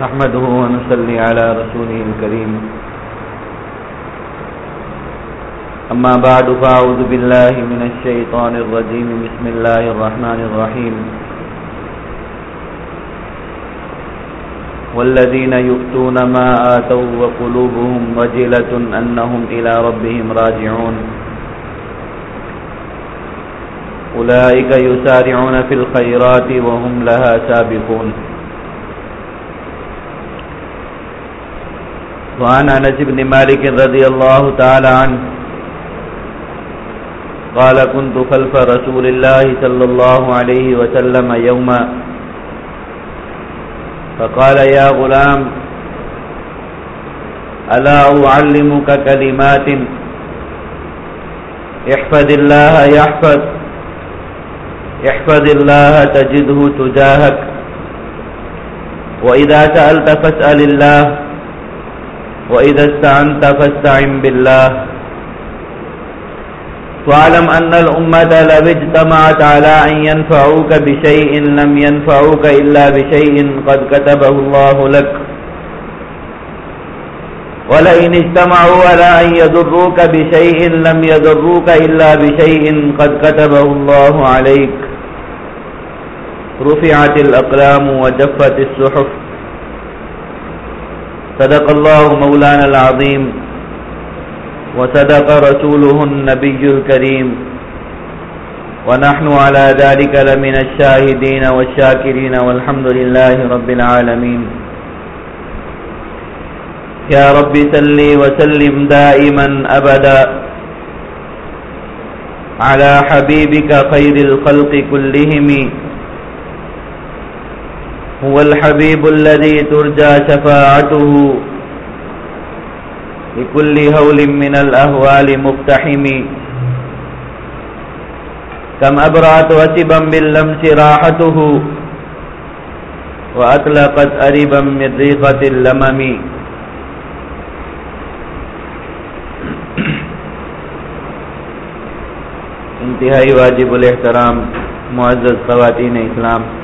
نحمده ونصلي على رسوله الكريم. أما بعد فأعوذ بالله من الشيطان الرجيم. بسم الله الرحمن الرحيم. والذين يؤتون ما آتوا وقلوبهم وجلة أنهم إلى ربهم راجعون. أولئك يسارعون في الخيرات وهم لها سابقون. وعن أنس بن مالك رضي الله تعالى عنه قال كنت خلف رسول الله صلى الله عليه وسلم يوما فقال يا غلام ألا أعلمك كلمات احفظ الله يحفظ احفظ الله تجده تجاهك وإذا سألت فاسأل الله وإذا استعنت فاستعن بالله. واعلم أن الأمة لو اجتمعت على أن ينفعوك بشيء لم ينفعوك إلا بشيء قد كتبه الله لك. ولئن اجتمعوا على أن يضروك بشيء لم يضروك إلا بشيء قد كتبه الله عليك. رفعت الأقلام وجفت الصحف. صدق الله مولانا العظيم وصدق رسوله النبي الكريم ونحن على ذلك لمن الشاهدين والشاكرين والحمد لله رب العالمين يا رب سلي وسلم دائما أبدا على حبيبك خير الخلق كلهم هو الحبيب الذي ترجى شفاعته لكل هول من الأهوال مقتحم. كم أبرعت وسبا باللمس راحته وأطلقت أربا من ريقة اللمم. انتہائی واجب الاحترام، معزز خواتین اسلام.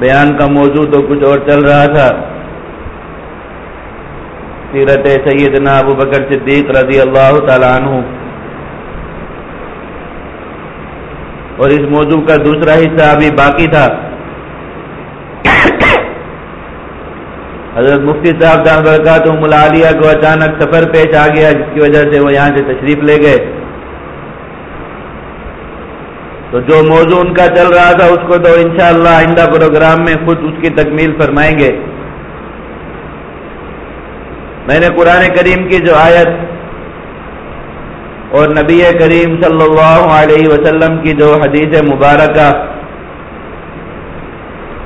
بیان کا موضوع تو کچھ اور چل رہا تھا۔ سیرت سیدنا ابو بکر صدیق رضی اللہ تعالیٰ عنہ۔ اور اس موضوع کا دوسرا حصہ ابھی باقی تھا۔ حضرت مفتی صاحب جان برکات ملالیہ کو اچانک سفر پیش آ گیا، جس کی وجہ سے وہ یہاں سے تشریف لے گئے۔ تو جو موضوع ان کا چل رہا تھا اس کو تو انشاءاللہ آئندہ پروگرام میں خود اس کی تکمیل فرمائیں گے۔ میں نے قرآن کریم کی جو آیت اور نبی کریم صلی اللہ علیہ وسلم کی جو حدیث مبارکہ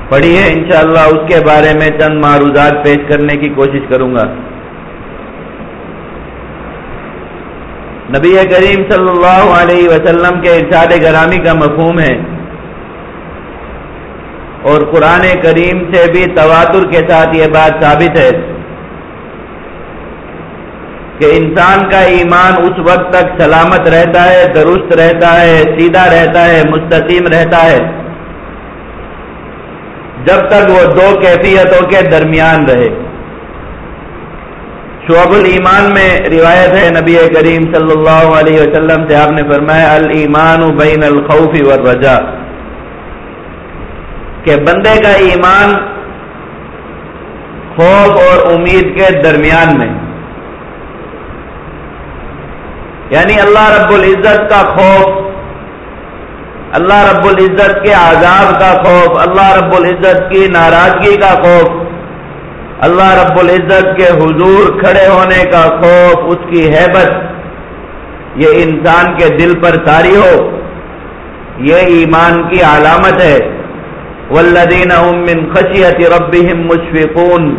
پڑھی ہے، انشاءاللہ اس کے بارے میں چند معروضات پیش کرنے کی کوشش کروں گا۔ نبی کریم صلی اللہ علیہ وسلم کے ارشاد گرامی کا مفہوم ہے۔ اور قرآن کریم سے بھی تواتر کے ساتھ یہ بات ثابت ہے کہ انسان کا ایمان اس وقت تک سلامت رہتا ہے، درست رہتا ہے، سیدھا رہتا ہے، مستقیم رہتا ہے۔ جب تک وہ دو کیفیتوں کے درمیان رہے۔ شعب الایمان میں روایت ہے، نبی کریم صلی اللہ علیہ وسلم سے آپ نے فرمایا المان بین الخوف والرجا کہ بندے کا ایمان خوف اور امید کے درمیان میں۔ یعنی اللہ رب العزت کا خوف، اللہ رب العزت کے عذاب کا خوف، اللہ رب العزت کی ناراضگی کا خوف۔ اللہ رب العزت کے حضور کھڑے ہونے کا خوف، اس کی حیبت۔ یہ انسان کے دل پر تاری ہو۔ یہ ایمان کی علامت ہے۔ والذین هم من خشیت ربهم مشفقون۔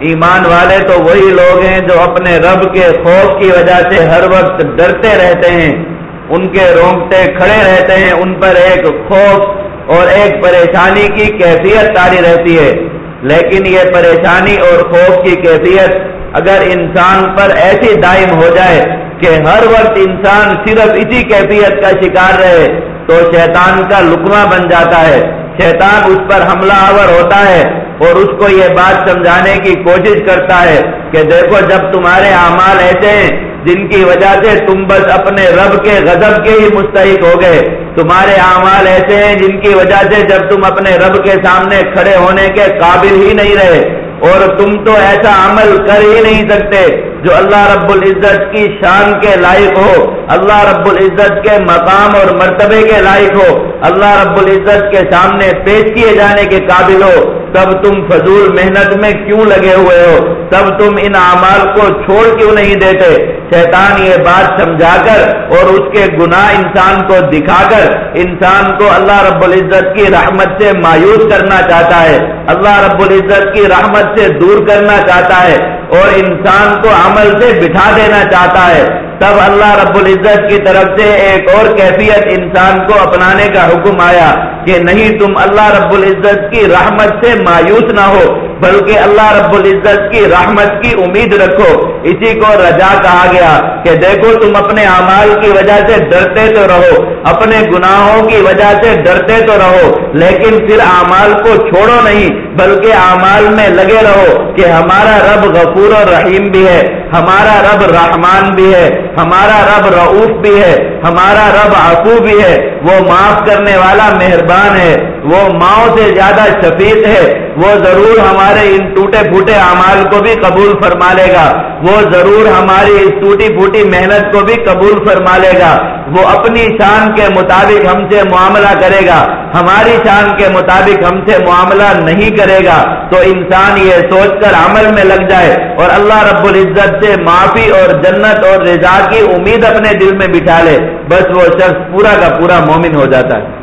ایمان والے تو وہی لوگ ہیں جو اپنے رب کے خوف کی وجہ سے ہر وقت ڈرتے رہتے ہیں۔ ان کے رونگٹے کھڑے رہتے ہیں۔ ان پر ایک خوف اور ایک پریشانی کی کیفیت تاری رہتی ہے۔ لیکن یہ پریشانی اور خوف کی کیفیت اگر انسان پر ایسی دائم ہو جائے کہ ہر وقت انسان صرف اسی کیفیت کا شکار رہے، تو شیطان کا لکما بن جاتا ہے۔ شیطان اس پر حملہ آور ہوتا ہے اور اس کو یہ بات سمجھانے کی کوشش کرتا ہے کہ دیکھو جب تمہارے اعمال ایسے ہیں جن کی وجہ سے تم بس اپنے رب کے غضب کے ہی مستحق ہو گئے۔ تمہارے اعمال ایسے ہیں جن کی وجہ سے جب تم اپنے رب کے سامنے کھڑے ہونے کے قابل ہی نہیں رہے اور تم تو ایسا عمل کر ہی نہیں سکتے جو اللہ رب العزت کی شان کے لائق ہو، اللہ رب العزت کے مقام اور مرتبے کے لائق ہو، اللہ رب العزت کے سامنے پیش کیے جانے کے قابل ہو، تب تم فضول محنت میں کیوں لگے ہوئے ہو؟ تب تم ان اعمال کو چھوڑ کیوں نہیں دیتے؟ شیطان یہ بات سمجھا کر اور اس کے گناہ انسان کو دکھا کر، انسان کو اللہ رب العزت کی رحمت سے مایوس کرنا چاہتا ہے، اللہ رب العزت کی رحمت سے دور کرنا چاہتا ہے۔ اور انسان کو عمل سے بٹھا دینا چاہتا ہے، تب اللہ رب العزت کی طرف سے ایک اور کیفیت انسان کو اپنانے کا حکم آیا کہ نہیں، تم اللہ رب العزت کی رحمت سے مایوس نہ ہو۔ بلکہ اللہ رب العزت کی رحمت کی امید رکھو۔ اسی کو رجا کہا گیا کہ دیکھو تم اپنے اعمال کی وجہ سے ڈرتے تو رہو، اپنے گناہوں کی وجہ سے ڈرتے تو رہو، لیکن پھر اعمال کو چھوڑو نہیں، بلکہ اعمال میں لگے رہو کہ ہمارا رب غفور اور رحیم بھی ہے، ہمارا رب رحمان بھی ہے، ہمارا رب رعوف بھی ہے، ہمارا رب عفو بھی ہے۔ وہ معاف کرنے والا مہربان ہے، وہ ماؤں سے زیادہ شفیق ہے، وہ ضرور ہمارے ان ٹوٹے پھوٹے اعمال کو بھی قبول فرما لے گا۔ وہ ضرور ہماری اس ٹوٹی پھوٹی محنت کو بھی قبول فرما لے گا۔ وہ اپنی شان کے مطابق ہم سے معاملہ کرے گا۔ ہماری شان کے مطابق ہم سے معاملہ نہیں کرے گا۔ تو انسان یہ سوچ کر عمل میں لگ جائے اور اللہ رب العزت سے معافی اور جنت اور رضا کی امید اپنے دل میں بٹھا لے۔ بس وہ شخص پورا کا پورا مومن ہو جاتا ہے۔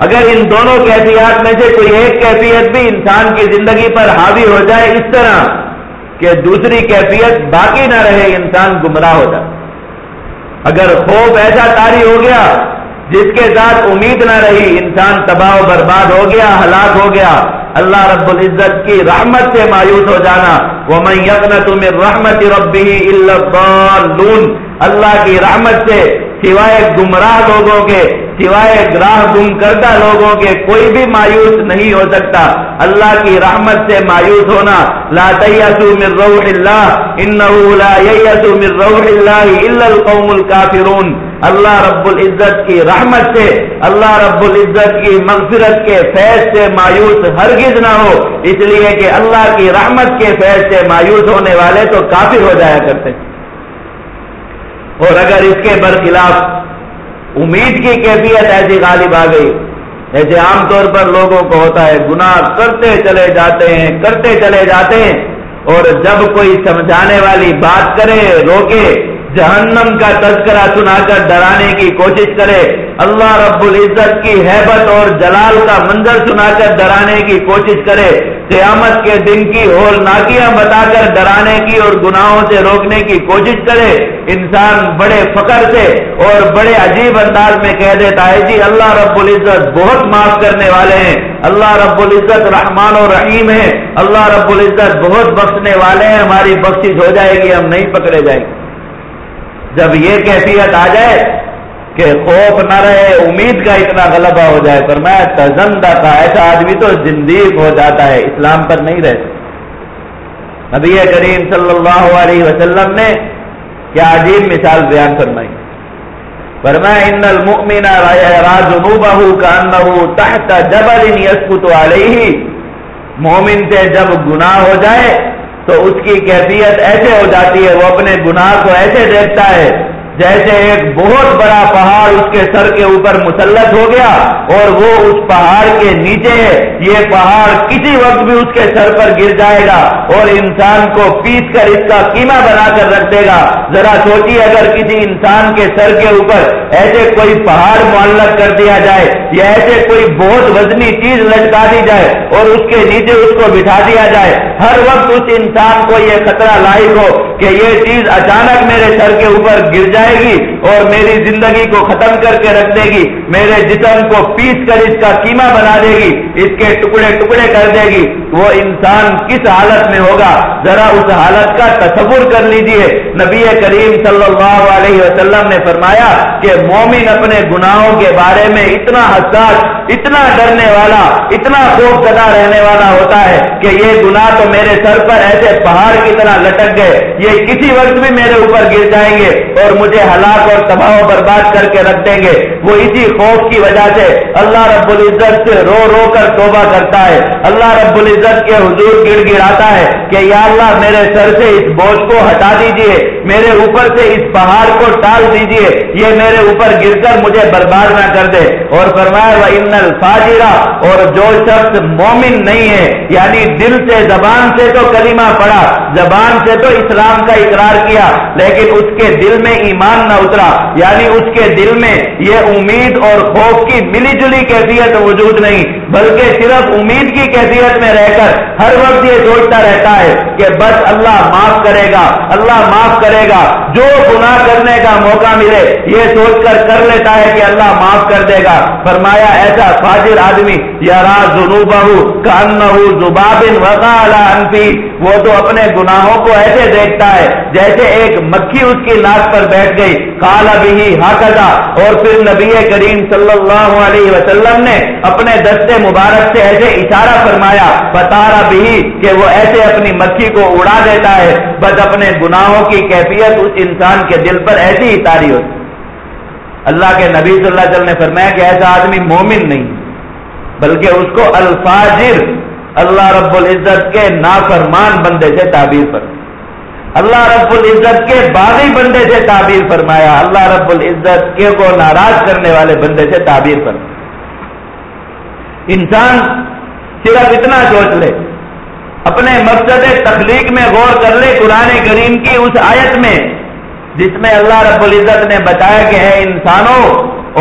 اگر ان دونوں کیفیات میں سے کوئی ایک کیفیت بھی انسان کی زندگی پر حاوی ہو جائے اس طرح کہ دوسری کیفیت باقی نہ رہے، انسان گمراہ ہو جائے۔ اگر خوف ایسا تاری ہو گیا جس کے ساتھ امید نہ رہی، انسان تباہ و برباد ہو گیا، ہلاک ہو گیا، اللہ رب العزت کی رحمت سے مایوس ہو جانا۔ وہ میں یقن تمہیں رحمت ربی اللہ کی رحمت سے سوائے گمراہ لوگوں کے، سوائے گراہ گم کردہ لوگوں کے کوئی بھی مایوس نہیں ہو سکتا۔ اللہ کی رحمت سے مایوس ہونا۔ لا تیسو من روح اللہ، انہو لا ییسو من روح اللہ الا القوم الكافرون اللہ رب العزت کی رحمت سے، اللہ رب العزت کی مغفرت کے فیض سے مایوس ہرگز نہ ہو۔ اس لیے کہ اللہ کی رحمت کے فیض سے مایوس ہونے والے تو کافر ہو جایا کرتے۔ اور اگر اس کے برخلاف امید کی کیفیت ایسی غالب آ گئی، جیسے عام طور پر لوگوں کو ہوتا ہے، گناہ کرتے چلے جاتے ہیں، کرتے چلے جاتے ہیں، اور جب کوئی سمجھانے والی بات کرے، روکے جہنم کا تذکرہ سنا کر ڈرانے کی کوشش کرے۔ اللہ رب العزت کی حیبت اور جلال کا منظر سنا کر ڈرانے کی کوشش کرے۔ قیامت کے دن کی ہول ناکیاں بتا کر ڈرانے کی اور گناہوں سے روکنے کی کوشش کرے۔ انسان بڑے فخر سے اور بڑے عجیب انداز میں کہہ دیتا ہے جی اللہ رب العزت بہت معاف کرنے والے ہیں۔ اللہ رب العزت رحمان و رحیم ہے اللہ رب العزت بہت بخشنے والے ہیں، ہماری بخشش ہو جائے گی، ہم نہیں پکڑے جائیں گے۔ جب یہ کیفیت آ جائے کہ خوف نہ رہے، امید کا اتنا غلبہ ہو جائے پر میں تزندہ تھا، ایسا آدمی تو زندگی ہو جاتا ہے، اسلام پر نہیں رہتا۔ نبی کریم صلی اللہ علیہ وسلم نے کیا عجیب مثال بیان فرمائی۔ فرمایا، ان المؤمن راجنوبه كانه تحت جبل يسقط عليه مومن سے جب گناہ ہو جائے تو اس کی کیفیت ایسے ہو جاتی ہے، وہ اپنے گناہ کو ایسے دیکھتا ہے جیسے ایک بہت بڑا پہاڑ اس کے سر کے اوپر مسلط ہو گیا اور وہ اس پہاڑ کے نیچے ہے یہ پہاڑ کسی وقت بھی اس کے سر پر گر جائے گا اور انسان کو پیس کر اس کا قیمہ بنا کر رکھ دے گا۔ ذرا سوچیے اگر کسی انسان کے سر کے اوپر ایسے کوئی پہاڑ معلق کر دیا جائے یا ایسے کوئی بہت وزنی چیز لٹکا دی جائے اور اس کے نیچے اس کو بٹھا دیا جائے، ہر وقت اس انسان کو یہ خطرہ لاحق ہو کہ یہ چیز اچانک میرے سر کے اوپر گر جائے گی اور میری زندگی کو ختم کر کے رکھ دے گی، میرے جسم کو پیس کر اس کا قیمہ بنا دے گی، اس کے ٹکڑے ٹکڑے کر دے گی۔ وہ انسان کس حالت میں ہوگا؟ ذرا اس حالت کا تصور کر لیجیے۔ نبی کریم صلی اللہ علیہ وسلم نے فرمایا کہ مومن اپنے گناہوں کے بارے میں اتنا حساس، اتنا ڈرنے والا، اتنا خوف زدہ رہنے والا ہوتا ہے کہ یہ گناہ تو میرے سر پر ایسے پہاڑ کی طرح لٹک گئے۔ یہ کسی وقت بھی میرے اوپر گر جائیں گے اور مجھے ہلاک اور تباہ و برباد کر کے رکھ دیں گے۔ وہ اسی خوف کی وجہ سے اللہ رب العزت سے رو رو کر توبہ کرتا ہے۔ اللہ رب العزت کے حضور گڑ گڑاتا ہے کہ یا اللہ میرے سر سے اس بوجھ کو ہٹا دیجیے، میرے اوپر سے اس پہاڑ کو ٹال دیجیے، یہ میرے اوپر گر کر مجھے برباد نہ کر دے۔ اور فرمایا وہ ان الفاجرہ اور جو شخص مومن نہیں ہے یعنی دل سے، زبان سے تو کلمہ پڑا زبان سے تو اسلام کا اقرار کیا، لیکن اس کے دل میں ایمان نہ اترا یعنی اس کے دل میں یہ امید اور خوف کی ملی جلی کیفیت وجود نہیں، بلکہ صرف امید کی کیفیت میں رہ کر ہر وقت یہ سوچتا رہتا ہے کہ بس اللہ معاف کرے گا، اللہ معاف کرے گا، جو گناہ کرنے کا موقع ملے، یہ سوچ کر کر لیتا ہے کہ اللہ معاف کر دے گا۔ فرمایا، ایسا فاجر آدمی یا راز زبابن انفی، وہ تو اپنے گناہوں کو ایسے دیکھتا ہے جیسے ایک مکھی اس کی ناک پر بیٹھ بیٹھ گئی۔ کالا بھی ہاکا اور پھر نبی کریم صلی اللہ علیہ وسلم نے اپنے دستے مبارک سے ایسے اشارہ فرمایا بتا رہا بھی کہ وہ ایسے اپنی مکھی کو اڑا دیتا ہے۔ بس اپنے گناہوں کی کیفیت اس انسان کے دل پر ایسی ہی تاری ہوتی۔ اللہ کے نبی صلی اللہ علیہ وسلم نے فرمایا کہ ایسا آدمی مومن نہیں، بلکہ اس کو الفاظر اللہ رب العزت کے نافرمان بندے سے تعبیر پر اللہ رب العزت کے باغی بندے سے تعبیر فرمایا۔ اللہ رب العزت کے کو ناراض کرنے والے بندے سے تعبیر فرمایا۔ انسان صرف اتنا سوچ لے، اپنے مقصد تخلیق میں غور کر لے قرآن کریم کی اس آیت میں، جس میں اللہ رب العزت نے بتایا کہ اے انسانوں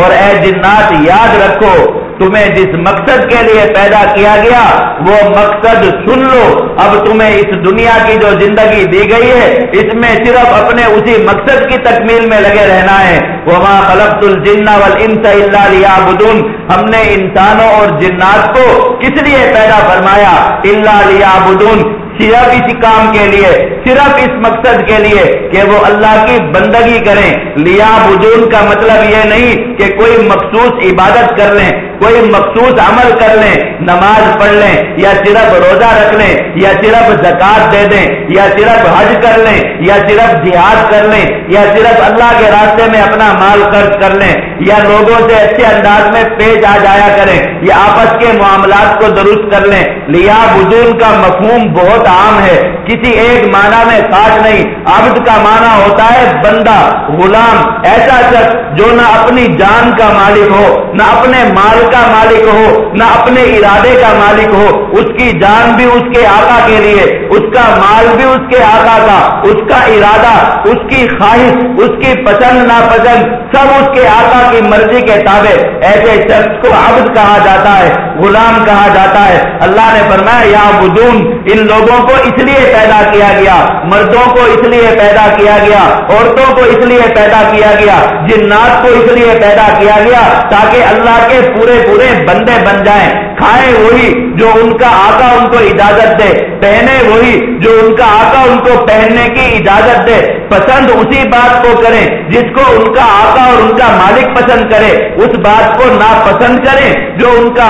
اور اے جنات یاد رکھو تمہیں جس مقصد کے لیے پیدا کیا گیا، وہ مقصد سن لو۔ اب تمہیں اس دنیا کی جو زندگی دی گئی ہے، اس میں صرف اپنے اسی مقصد کی تکمیل میں لگے رہنا ہے۔ وما خلقت الجن والانس الا ليعبدون۔ ہم نے انسانوں اور جنات کو کس لیے پیدا فرمایا؟ الا ليعبدون۔ صرف اس کام کے لیے، صرف اس مقصد کے لیے کہ وہ اللہ کی بندگی کریں۔ لیا بجون کا مطلب یہ نہیں کہ کوئی مخصوص عبادت کر لیں، کوئی مخصوص عمل کر لیں، نماز پڑھ لیں، یا صرف روزہ رکھ لیں، یا صرف زکات دے دیں، یا صرف حج کر لیں، یا صرف جہاد کر لیں، یا صرف اللہ کے راستے میں اپنا مال خرچ کر لیں۔ یا لوگوں سے اچھے انداز میں پیش آ جایا کریں، یا آپس کے معاملات کو درست کر لیں۔ لیا بجون کا مفہوم بہت عام ہے، کسی ایک معنی میں خاص نہیں۔ عبد کا معنی ہوتا ہے بندہ، غلام، ایسا شخص جو نہ اپنی جان کا مالک ہو، نہ اپنے مال کا مالک ہو، نہ اپنے ارادے کا مالک ہو۔ اس کی جان بھی اس کے آقا کے لیے، اس کا مال بھی اس کے آقا کا، اس کا ارادہ، اس کی خواہش، اس کی پسند، ناپسند، سب اس کے آقا کی مرضی کے تابع۔ ایسے شخص کو عبد کہا جاتا ہے، غلام کہا جاتا ہے۔ اللہ نے فرمایا، یا بدون ان لوگوں کو اس لیے پیدا کیا گیا، مردوں کو اس لیے پیدا کیا گیا، عورتوں کو اس لیے پیدا کیا گیا، جنات کو اس لیے پیدا کیا گیا تاکہ اللہ کے پورے پورے بندے بن جائیں۔ کھائیں وہی جو ان کا آقا ان کو اجازت دے، پہنے وہی جو ان کا آقا ان کو پہننے کی اجازت دے۔ پسند اسی بات کو کریں جس کو ان کا آقا اور ان کا مالک پسند کرے۔ اس بات کو ناپسند کریں جو ان کا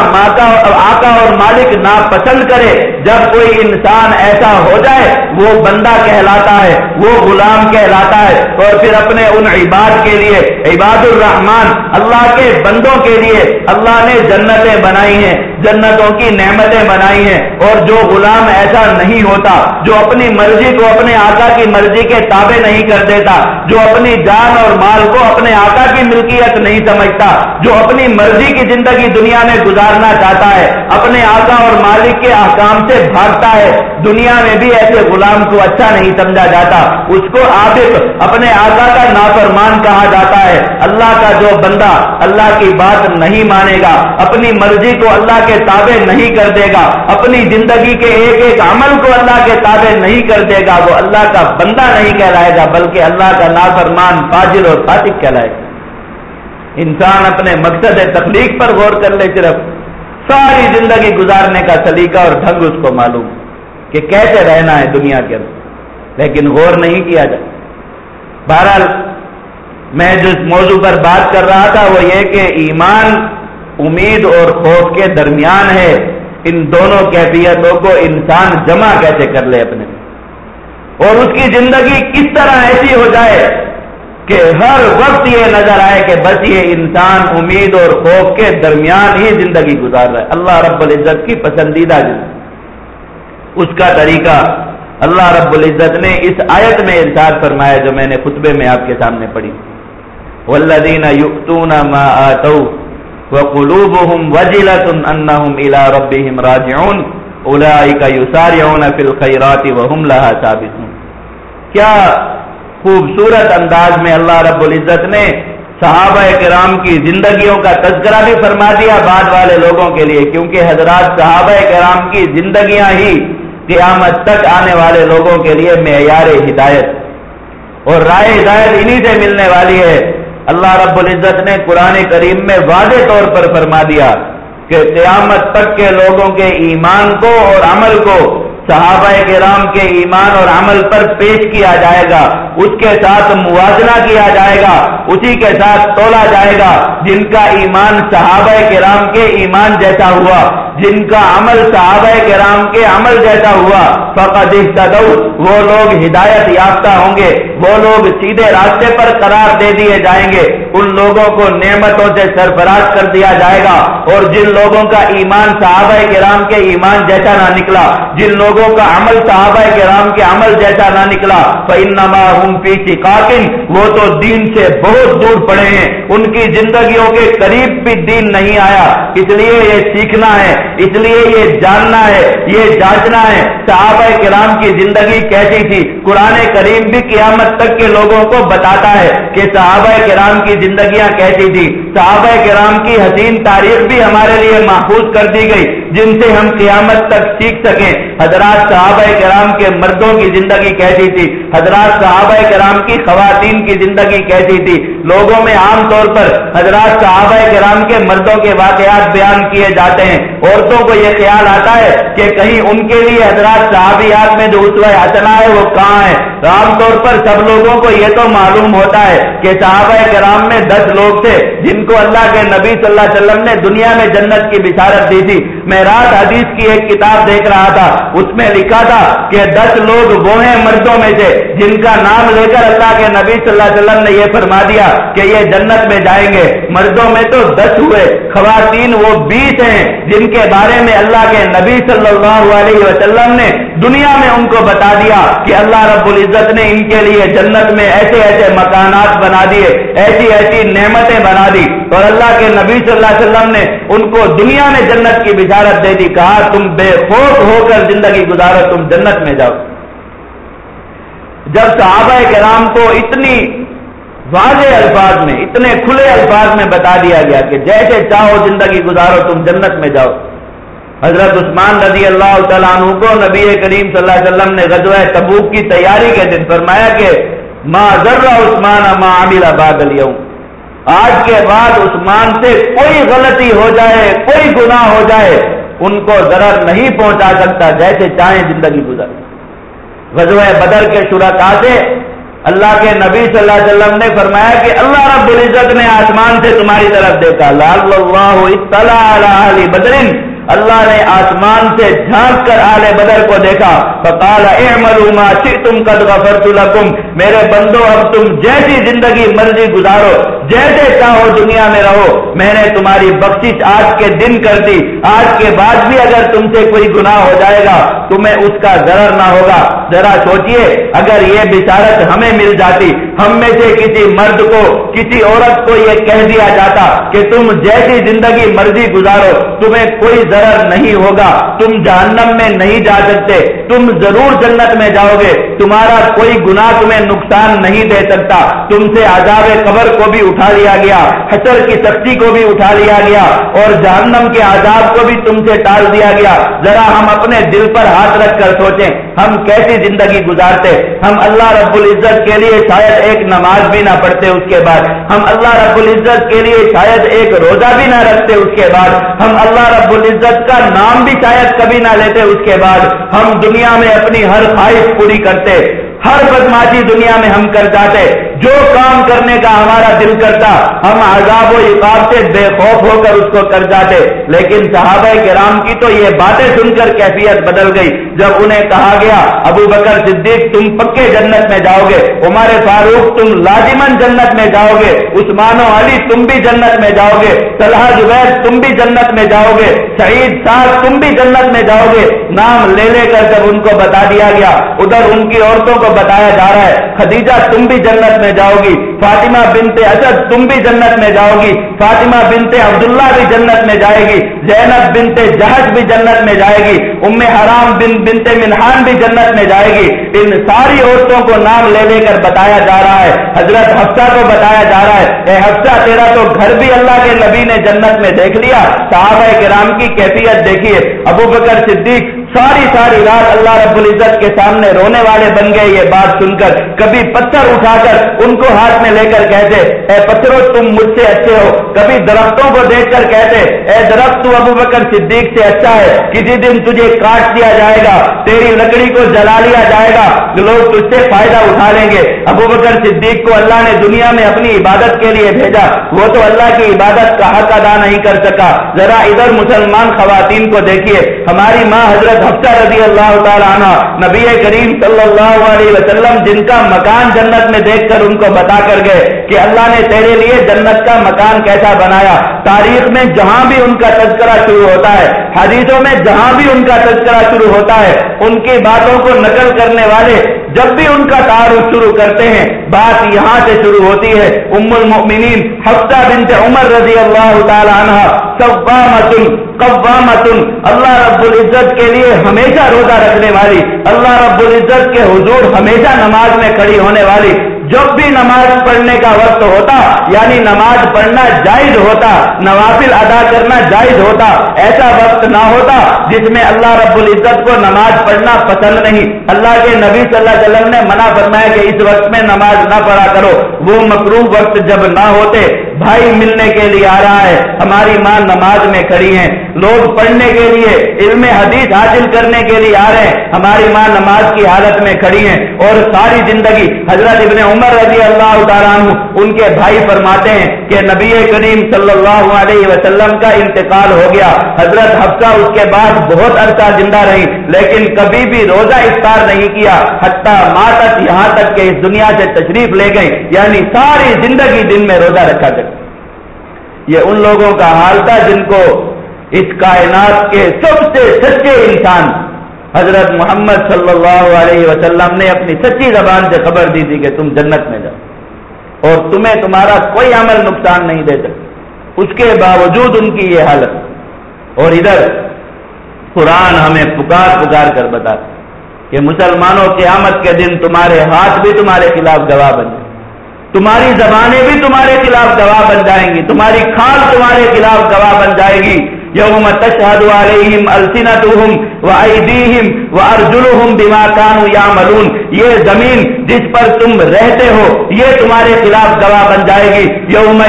آقا اور مالک ناپسند کرے۔ جب کوئی انسان ایسا ہو جائے، وہ بندہ کہلاتا ہے، وہ غلام کہلاتا ہے۔ اور پھر اپنے ان عباد کے لیے، عباد الرحمان اللہ کے بندوں کے لیے اللہ نے جنتیں بنائی ہیں۔ جنتوں کی نعمتیں بنائی ہیں اور جو غلام ایسا نہیں ہوتا، جو اپنی مرضی کو اپنے آقا کی مرضی کے تابع نہیں کر دیتا، جو اپنی جان اور مال کو اپنے آقا کی ملکیت نہیں سمجھتا، جو اپنی مرضی کی زندگی دنیا میں گزارنا چاہتا ہے، اپنے آقا اور مالک کے احکام سے بھاگتا ہے۔ دنیا میں بھی ایسے غلام کو اچھا نہیں سمجھا جاتا، اس کو عابق اپنے آقا کا نافرمان کہا جاتا ہے۔ اللہ کا جو بندہ اللہ کی بات نہیں مانے گا، اپنی مرضی کو اللہ کے تابع نہیں کر دے گا، اپنی زندگی کے ایک ایک عمل کو اللہ کے تابع نہیں کر دے گا، وہ اللہ کا بندہ نہیں کہلائے گا، بلکہ اللہ کا نافرمان فاجل اور فاتق کہلائے گا۔ انسان اپنے مقصد تخلیق پر غور کر لے، صرف ساری زندگی گزارنے کا سلیقہ اور ڈھنگ اس کو معلوم کہ کیسے رہنا ہے دنیا کے اندر۔ لیکن غور نہیں کیا جائے۔ بہرحال، میں جس موضوع پر بات کر رہا تھا، وہ یہ کہ ایمان امید اور خوف کے درمیان ہے، ان دونوں کیفیتوں کو انسان جمع کیسے کر لے اپنے؟ اور اس کی زندگی کس طرح ایسی ہو جائے کہ ہر وقت یہ نظر آئے کہ بس یہ انسان امید اور خوف کے درمیان ہی زندگی گزار رہا ہے۔ اللہ رب العزت کی پسندیدہ زندگی اس کا طریقہ اللہ رب العزت نے اس آیت میں ارشاد فرمایا جو میں نے خطبے میں آپ کے سامنے پڑھی۔ والذین یؤتون ما آتوا وقلوبهم وجلة انهم الى ربهم راجعون. اولئک یسارعون فی الخیرات وهم لها سابقون کیا خوبصورت انداز میں اللہ رب العزت نے صحابہ کرام کی زندگیوں کا تذکرہ بھی فرما دیا بعد والے لوگوں کے لیے؟ کیونکہ حضرات صحابہ کرام کی زندگیاں ہی قیامت تک آنے والے لوگوں کے لیے معیار ہدایت اور رائے ہدایت انہی سے ملنے والی ہے اللہ رب العزت نے قرآن کریم میں واضح طور پر فرما دیا کہ قیامت تک کے لوگوں کے ایمان کو اور عمل کو صحابہ کرام کے ایمان اور عمل پر پیش کیا جائے گا۔ اس کے ساتھ موازنہ کیا جائے گا، اسی کے ساتھ تولا جائے گا۔ جن کا ایمان صحابہ کرام کے ایمان جیسا ہوا، جن کا عمل صحابہ کرام کے عمل جیسا ہوا فقط وہ لوگ ہدایت یافتہ ہوں گے، وہ لوگ سیدھے راستے پر قرار دے دیے جائیں گے۔ ان لوگوں کو نعمتوں سے سرفراز کر دیا جائے گا۔ اور جن لوگوں کا ایمان صحابہ کرام کے ایمان جیسا نہ نکلا، جن لوگوں کا عمل صحابہ کرام کے عمل جیسا نہ نکلا وہ تو دین سے بہت دور پڑے ہیں۔ ان کی زندگیوں کے قریب بھی دین نہیں آیا۔ اس لیے یہ سیکھنا ہے، اس لیے یہ جاننا ہے، یہ جانچنا ہے۔ صحابہ کرام کی زندگی کیسی تھی؟ قرآن کریم بھی قیامت تک کے لوگوں کو بتاتا ہے کہ صحابہ کرام کی زندگیاں کیسی تھی صحابہ کرام کی حسین تاریخ بھی ہمارے لیے محفوظ کر دی گئی۔ جن سے ہم قیامت تک سیکھ سکیں۔ حضرات صحابہ کرام کے مردوں کی زندگی کیسی تھی؟ حضرات صحابہ کرام کی خواتین کی زندگی کیسی تھی؟ لوگوں میں عام طور پر حضرات صحابہ کرام کے مردوں کے واقعات بیان کیے جاتے ہیں۔ عورتوں کو یہ خیال آتا ہے کہ کہیں ان کے لیے حضرات صحابیات میں جو اسوہ حسنا ہے وہ کہاں ہے؟ عام طور پر سب لوگوں کو یہ تو معلوم ہوتا ہے کہ صحابہ کرام میں دس لوگ تھے جن کو اللہ کے نبی صلی اللہ علیہ وسلم نے دنیا میں جنت کی بشارت دی تھی۔ میں رات حدیث کی ایک کتاب دیکھ رہا تھا، اس میں لکھا تھا کہ دس لوگ وہ ہیں مردوں میں سے جن کا نام لے کر اللہ کے نبی صلی اللہ علیہ وسلم نے یہ فرما دیا کہ یہ جنت میں جائیں گے۔ مردوں میں تو دس ہوئے، خواتین وہ بیس ہیں جن کے بارے میں اللہ کے نبی صلی اللہ علیہ وسلم نے دنیا میں ان کو بتا دیا کہ اللہ رب العزت نے ان کے لیے جنت میں ایسے ایسے مکانات بنا دیے، ایسی ایسی نعمتیں بنا دی۔ اور اللہ کے نبی صلی اللہ علیہ وسلم نے ان کو دنیا میں جنت کی بشارت دے دی، کہا، تم بے خوف ہو کر زندگی گزارو، تم جنت میں جاؤ۔ جب صحابہ کرام کو اتنی واضح الفاظ میں، اتنے کھلے الفاظ میں بتا دیا گیا کہ جیسے چاہو زندگی گزارو، تم جنت میں جاؤ۔ حضرت عثمان رضی اللہ تعالیٰ عنہ کو نبی کریم صلی اللہ علیہ وسلم نے غزوہ تبوک کی تیاری کے دن فرمایا کہ، ما ذرہ عثمان ما عامل آباد اليوم آج کے بعد عثمان سے کوئی غلطی ہو جائے، کوئی گناہ ہو جائے ان کو ضرر نہیں پہنچا سکتا، جیسے چاہیں زندگی گزر۔ غزوہ بدر کے شرکا سے اللہ کے نبی صلی اللہ علیہ وسلم نے فرمایا کہ اللہ رب العزت نے آسمان سے تمہاری طرف دیکھا۔ لال اللہ بدرین اللہ نے آسمان سے جھانک کر آل بدر کو دیکھا۔ ما شئتم قد غفرت لکم۔ میرے بندو، اب تم جیسی زندگی مرضی گزارو، جیسے چاہو دنیا میں رہو۔ میں نے تمہاری بخشش آج کے دن کر دی۔ آج کے بعد بھی اگر تم سے کوئی گناہ ہو جائے گا، تمہیں اس کا ضرر نہ ہوگا۔ ذرا سوچئے، اگر یہ بشارت ہمیں مل جاتی، ہم میں سے کسی مرد کو، کسی عورت کو یہ کہہ دیا جاتا کہ تم جیسی زندگی مرضی گزارو۔ تمہیں کوئی ضرر نہیں ہوگا۔ تم جہنم میں نہیں جا سکتے۔ تم ضرور جنت میں جاؤ گے تمہارا کوئی گناہ تمہیں نقصان نہیں دے سکتا۔ تم سے عذاب قبر کو بھی اٹھا لیا گیا۔ حسر کی سختی کو بھی اٹھا لیا گیا۔ اور جہنم کے عذاب کو بھی تم سے ٹال دیا گیا۔ ذرا ہم اپنے دل پر ہاتھ رکھ کر سوچیں۔ ہم کیسی زندگی گزارتے؟ ہم اللہ رب العزت کے لیے شاید ایک نماز بھی نہ پڑھتے اس کے بعد۔ ہم اللہ رب العزت کے لیے شاید ایک روزہ بھی نہ رکھتے اس کے بعد۔ ہم اللہ رب العزت کا نام بھی شاید کبھی نہ لیتے، اس کے بعد ہم دنیا میں اپنی ہر خواہش پوری کرتے۔ ہر بدماشی دنیا میں ہم کر جاتے، جو کام کرنے کا ہمارا دل کرتا، ہم عذاب و عقاب سے بے خوف ہو کر اس کو کر جاتے۔ لیکن صحابہ کرام کی تو یہ باتیں سن کر کیفیت بدل گئی۔ جب انہیں کہا گیا، ابو بکر صدیق، تم پکے جنت میں جاؤ گے۔ عمر فاروق، تم لازمن جنت میں جاؤ گے۔ عثمان و علی، تم بھی جنت میں جاؤ گے۔ طلحہ زبیر، تم بھی جنت میں جاؤ گے۔ سعید صاحب تم بھی جنت میں جاؤ گے۔ نام لے لے کر جب ان کو بتا دیا گیا، ادھر ان کی عورتوں کو بتایا جا رہا ہے، خدیجہ تم بھی جنت میں جاؤ گی، فاطمہ بنتے اسد تم بھی جنت میں جاؤ گی، فاطمہ بنتے عبداللہ بھی جنت میں جائے گی، زینب بنتے جہج بھی جنت میں جائے گی، ام حرام بن بنتے منہان بھی جنت میں جائے گی۔ ان ساری عورتوں کو نام لے لے کر بتایا جا رہا ہے، حضرت حفصہ کو بتایا جا رہا ہے، اے حفصہ، تیرا تو گھر بھی اللہ کے نبی نے جنت میں دیکھ لیا، صحابہ کرام کی کیفیت دیکھیے ابو بکر صدیق ساری ساری رات اللہ رب العزت کے سامنے رونے والے بن گئے یہ بات سن کر کبھی پتھر اٹھا کر ان کو ہاتھ میں لے کر کہتے، اے پتھروں تم مجھ سے اچھے ہو۔ کبھی درختوں کو دیکھ کر کہتے، اے درخت، تو ابو بکر صدیق سے اچھا ہے۔ کسی دن تجھے کاٹ دیا جائے گا، تیری لکڑی کو جلا لیا جائے گا۔ لوگ تجھ سے فائدہ اٹھا لیں گے۔ ابو بکر صدیق کو اللہ نے دنیا میں اپنی عبادت کے لیے بھیجا۔ وہ تو اللہ کی عبادت کا حق ادا نہیں کر سکا۔ ذرا ادھر مسلمان خواتین کو دیکھیے۔ ہماری ماں حضرت حفصہ رضی اللہ تعالیٰ عنہ، نبی کریم صلی اللہ علیہ وسلم جن کا مکان جنت میں دیکھ کر ان کو بتا کر گئے کہ اللہ نے تیرے لیے جنت کا مکان کیسا بنایا۔ تاریخ میں جہاں بھی ان کا تذکرہ شروع ہوتا ہے، حدیثوں میں جہاں بھی ان کا تذکرہ شروع ہوتا ہے، ان کی باتوں کو نقل کرنے والے جب بھی ان کا تعارف شروع کرتے ہیں، بات یہاں سے شروع ہوتی ہے۔ ام المؤمنین حفصہ بنت عمر رضی اللہ تعالی عنہ سوامتن قوامتن۔ اللہ رب العزت کے لیے ہمیشہ روزہ رکھنے والی، اللہ رب العزت کے حضور ہمیشہ نماز میں کھڑی ہونے والی۔ جب بھی نماز پڑھنے کا وقت ہوتا یعنی نماز پڑھنا جائز ہوتا، نوافل ادا کرنا جائز ہوتا، ایسا وقت نہ ہوتا جس میں اللہ رب العزت کو نماز پڑھنا پسند نہیں۔ اللہ کے نبی صلی اللہ علیہ وسلم نے منع فرمایا کہ اس وقت میں نماز نہ پڑھا کرو۔ وہ مقروب وقت جب نہ ہوتے بھائی ملنے کے لیے آ رہا ہے، ہماری ماں نماز میں کھڑی ہیں۔ لوگ پڑھنے کے لیے، علم حدیث حاصل کرنے کے لیے آ رہے ہیں۔ ہماری ماں نماز کی حالت میں کھڑی ہیں۔ اور ساری زندگی حضرت ابن عمر رضی اللہ تعالیٰ ان کے بھائی فرماتے ہیں کہ نبی کریم صلی اللہ علیہ وسلم کا انتقال ہو گیا۔ حضرت حفصہ اس کے بعد بہت عرصہ زندہ رہی، لیکن کبھی بھی روزہ افطار نہیں کیا، حتیٰ ماں تک یہاں تک کہ اس دنیا سے تشریف لے گئی یعنی ساری زندگی دن میں روزہ رکھا کر یہ ان لوگوں کا حال تھا جن کو اس کائنات کے سب سے سچے انسان حضرت محمد صلی اللہ علیہ وسلم نے اپنی سچی زبان سے خبر دی تھی کہ تم جنت میں جاؤ۔ اور تمہیں تمہارا کوئی عمل نقصان نہیں دے سکتا۔ اس کے باوجود ان کی یہ حالت۔ اور ادھر قرآن ہمیں پکار پکار کر بتا کہ مسلمانوں کے آمد کے دن تمہارے ہاتھ بھی تمہارے خلاف گواہ بن جائیں۔ تمہاری زبانیں بھی تمہارے خلاف گواہ بن جائیں گی۔ تمہاری کھال تمہارے خلاف گواہ بن جائے گی۔ یوم تشہد علیہم السنتہم و ایدیہم و ارجلہم بما کانوا یعملون یہ زمین جس پر تم رہتے ہو، یہ تمہارے خلاف گواہ بن جائے گی. یوم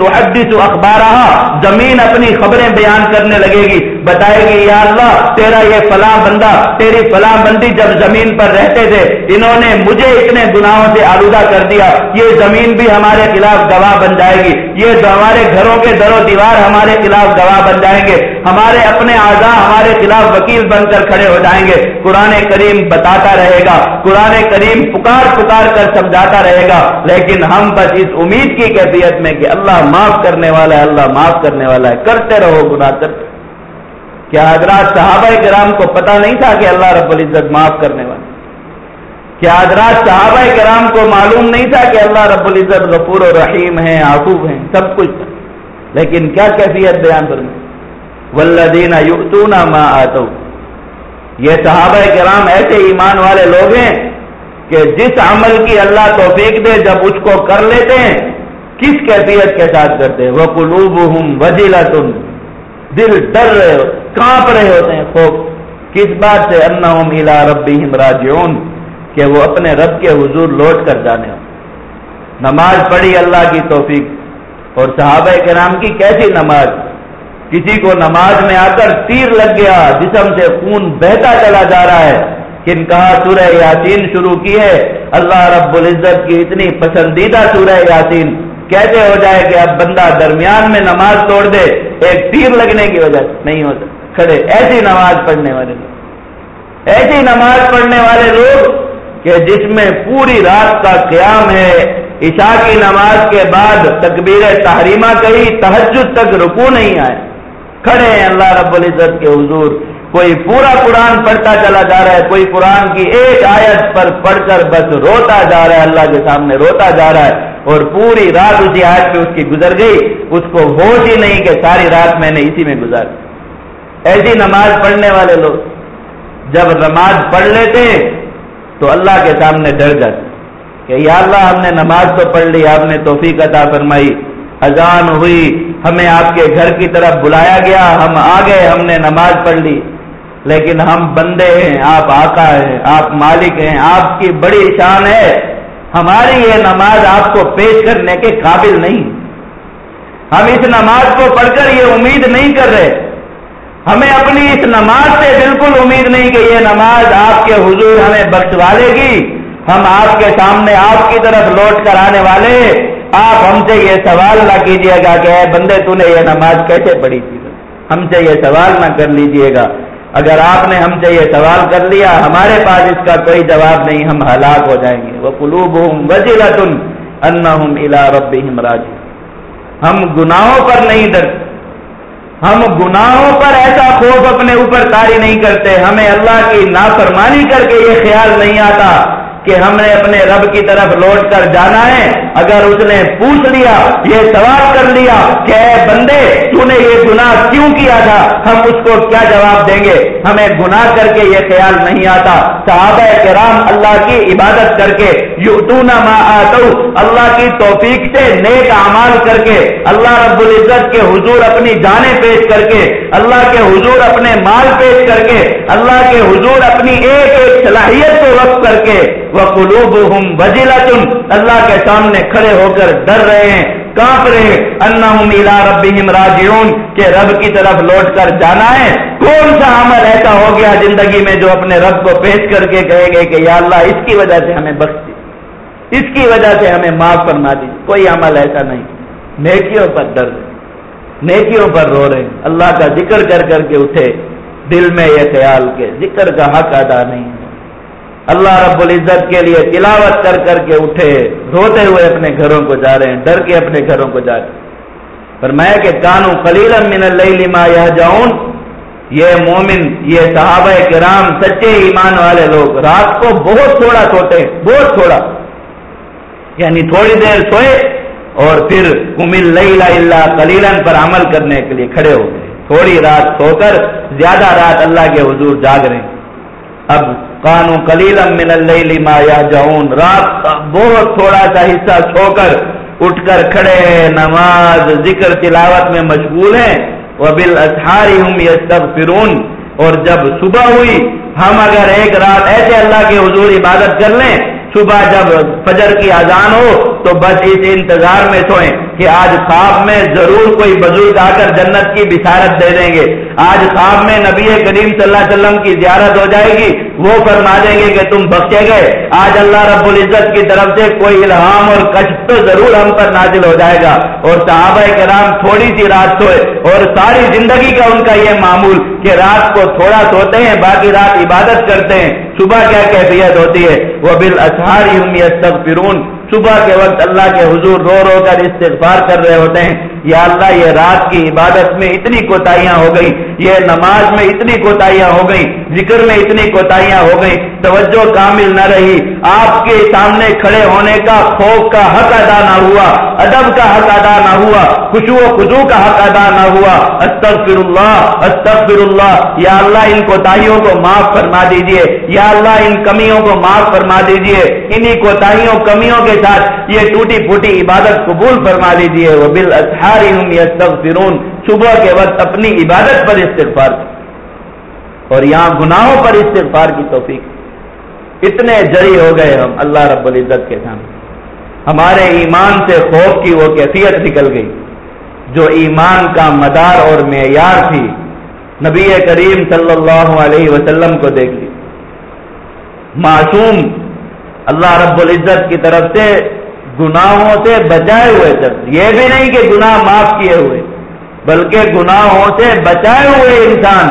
تحدث اخبارہا زمین اپنی خبریں بیان کرنے لگے گی. بتائے گی، یا اللہ، تیرا یہ فلاں بندہ، تیری فلاں بندی جب زمین پر رہتے تھے، انہوں نے مجھے اتنے گناہوں سے آلودہ کر دیا. یہ زمین بھی ہمارے خلاف گواہ بن جائے گی. یہ ہمارے گھروں کے در و دیوار ہمارے خلاف گواہ بن جائیں گے. ہمارے اپنے اعضاء ہمارے خلاف وکیل بن کر کھڑے ہو جائیں گے۔ قرآن کریم بتاتا رہے گا، قرآن کریم پکار پکار کر سمجھاتا رہے گا۔ لیکن ہم بس اس امید کی کیفیت میں کہ اللہ معاف کرنے والا ہے، اللہ معاف کرنے والا ہے۔ کرتے رہو، گناہ کرتے کیا حضرات صحابہ کرام کو پتا نہیں تھا کہ اللہ رب العزت معاف کرنے والا کیا حضرات صحابہ کرام کو معلوم نہیں تھا کہ اللہ رب العزت غفور و رحیم ہیں آفوب ہیں؟ سب کچھ لیکن کیا کیفیت بیان کرنا ولدین یؤتون ما آتو۔ یہ صحابہ کرام ایسے ایمان والے لوگ ہیں کہ جس عمل کی اللہ توفیق دے جب اس کو کر لیتے ہیں، کس کیفیت کے ساتھ کرتے ہیں؟ وہ قلوب ہوں دل ڈر رہے ہو، کانپ رہے ہوتے ہیں خوب کس بات سے؟ انہم الى ربهم راجعون، کہ وہ اپنے رب کے حضور لوٹ کر جانے ہو نماز پڑھی اللہ کی توفیق۔ اور صحابہ کرام کی کیسی نماز؟ کسی کو نماز میں آ کر تیر لگ گیا، جسم سے خون بہتا چلا جا رہا ہے۔ کن کہا سورہ یاسین شروع کی ہے؟ اللہ رب العزت کی اتنی پسندیدہ سورہ یاسین۔ کیسے ہو جائے کہ اب بندہ درمیان میں نماز توڑ دے، ایک تیر لگنے کی وجہ سے نہیں ہوتا کھڑے، ایسی نماز پڑھنے والے لوگ۔ ایسی نماز پڑھنے والے لوگ کہ جس میں پوری رات کا قیام ہے۔ عشاء کی نماز کے بعد تکبیر تحریمہ کہی تحجد تک رکو نہیں آئے۔ کھڑے ہیں اللہ رب العزت کے حضور۔ کوئی پورا قرآن پڑھتا چلا جا رہا ہے، کوئی قرآن کی ایک آیت پر پڑھ کر بس روتا جا رہا ہے، اللہ کے سامنے روتا جا رہا ہے۔ اور پوری رات اسی آیت پہ اس کی گزر گئی۔ اس کو ہوش ہی نہیں کہ ساری رات میں نے اسی میں گزار ایسی نماز پڑھنے والے لوگ جب نماز پڑھ لیتے تو اللہ کے سامنے ڈر جاتے کہ یا اللہ ہم نے نماز تو پڑھ لی، آپ نے توفیق عطا فرمائی، اذان ہوئی ہمیں آپ کے گھر کی طرف بلایا گیا، ہم آ گئے ہم نے نماز پڑھ لی۔ لیکن ہم بندے ہیں، آپ آقا ہیں، آپ مالک ہیں، آپ کی بڑی شان ہے۔ ہماری یہ نماز آپ کو پیش کرنے کے قابل نہیں۔ ہم اس نماز کو پڑھ کر یہ امید نہیں کر رہے۔ ہمیں اپنی اس نماز سے بالکل امید نہیں کہ یہ نماز آپ کے حضور ہمیں بخشوا لے گی۔ ہم آپ کے سامنے آپ کی طرف لوٹ کر آنے والے۔ آپ ہم سے یہ سوال نہ کیجیے گا کہ اے بندے تو نے یہ نماز کیسے پڑھی تھی؟ ہم سے یہ سوال نہ کر لیجیے گا۔ اگر آپ نے ہم سے یہ سوال کر لیا، ہمارے پاس اس کا کوئی جواب نہیں، ہم ہلاک ہو جائیں گے۔ وہ قلوب ہوں وزیرتن ان الا رب راج ہم گناہوں پر نہیں ڈرتے ہم گناہوں پر ایسا خوف اپنے اوپر تاری نہیں کرتے۔ ہمیں اللہ کی نافرمانی کر کے یہ خیال نہیں آتا۔ کہ ہم نے اپنے رب کی طرف لوٹ کر جانا ہے۔ اگر اس نے پوچھ لیا، یہ سوال کر لیا کہ اے بندے، تو نے یہ گناہ کیوں کیا تھا؟ ہم اس کو کیا جواب دیں گے؟ ہمیں گناہ کر کے یہ خیال نہیں آتا۔ صحابہ کرام اللہ کی عبادت کر کے یوتونا ما آتو اللہ کی توفیق سے نیک اعمال کر کے، اللہ رب العزت کے حضور اپنی جانیں پیش کر کے، اللہ کے حضور اپنے مال پیش کر کے، اللہ کے حضور اپنی ایک ایک صلاحیت کو وقف کر کے وہ قلوب ہوں اللہ کے سامنے کھڑے ہو کر ڈر رہے ہیں، کانپ رہے الا ربهم راجعون، کہ رب کی طرف لوٹ کر جانا ہے۔ کون سا عمل ایسا ہو گیا زندگی میں جو اپنے رب کو پیش کر کے کہے گے کہ یا اللہ، اس کی وجہ سے ہمیں بخش دی اس کی وجہ سے ہمیں معاف فرما دی کوئی عمل ایسا نہیں۔ نیکیوں پر ڈر۔ رہے نیکیوں پر رو رہے اللہ کا ذکر کر کر کے اٹھے۔ دل میں یہ خیال کہ ذکر کا حق ادا نہیں۔ ہے اللہ رب العزت کے لیے تلاوت کر کر کے اٹھے روتے ہوئے اپنے گھروں کو جا رہے ہیں، ڈر کے اپنے گھروں کو جا رہے ہیں۔ پر میں کہ کانو خلیل من اللہ یہ جاؤن یہ مومن، یہ صحابہ کرام، سچے ایمان والے لوگ۔ رات کو بہت تھوڑا سوتے بہت تھوڑا۔ یعنی تھوڑی دیر سوئے اور پھر کمل لئی اللہ کلیلن پر عمل کرنے کے لیے کھڑے ہو گئے۔ تھوڑی رات سو کر، زیادہ رات اللہ کے حضور جاگ رہے ہیں۔ اب کانو کلیلم من اللیل ما یہجعون رات بہت تھوڑا سا حصہ چھو کر اٹھ کر کھڑے، نماز، ذکر، تلاوت میں مشغول ہیں۔ وبالاسحار هم یستغفرون۔ اور جب صبح ہوئی، ہم اگر ایک رات ایسے اللہ کے حضور عبادت کر لیں، صبح جب فجر کی اذان ہو تو بس اس انتظار میں سوئیں کہ آج خواب میں ضرور کوئی بزرگ آ کر جنت کی بشارت دے دیں گے۔ آج خواب میں نبی کریم صلی اللہ علیہ وسلم کی زیارت ہو جائے گی۔ وہ فرما دیں گے کہ تم بخشے گئے۔ آج اللہ رب العزت کی طرف سے کوئی الہام اور کشف تو ضرور ہم پر نازل ہو جائے گا۔ اور صحابہ کرام تھوڑی سی رات سوئے اور ساری زندگی کا ان کا یہ معمول کہ رات کو تھوڑا سوتے ہیں، باقی رات عبادت کرتے ہیں۔ صبح کیا کیفیت ہوتی ہے؟ وہ بال اچھاری صبح کے وقت اللہ کے حضور رو رو کر استغفار کر رہے ہوتے ہیں یا اللہ، یہ رات کی عبادت میں اتنی کوتاہیاں ہو گئی، یہ نماز میں اتنی کوتاہیاں ہو گئی، ذکر میں اتنی کوتاہیاں ہو گئی، توجہ کامل نہ رہی۔ آپ کے سامنے کھڑے ہونے کا خوف کا حق ادا نہ ہوا، ادب کا حق ادا نہ ہوا خوشو و خزو کا حق ادا نہ ہوا۔ استغفر اللہ استغفر اللہ یا اللہ، ان کوتاہیوں کو معاف فرما دیجیے۔ یا اللہ، ان کمیوں کو معاف فرما دیجیے۔ انہی کوتاہیوں، کمیوں کے ساتھ یہ ٹوٹی پھوٹی عبادت قبول فرما لیجیے وہ بل یستغفرون، صبح کے وقت اپنی عبادت پر استغفار اور یہاں گناہوں پر استغفار کی توفیق۔ اتنے جری ہو گئے ہم، اللہ رب العزت کے سامنے۔ ہمارے ایمان سے خوف کی وہ کیفیت نکل گئی۔ جو ایمان کا مدار اور معیار تھی، نبی کریم صلی اللہ علیہ وسلم کو دیکھ لی۔ معصوم، اللہ رب العزت کی طرف سے گناہوں سے بچائے ہوئے شخص۔ یہ بھی نہیں کہ گناہ معاف کیے ہوئے، بلکہ گناہوں سے بچائے ہوئے انسان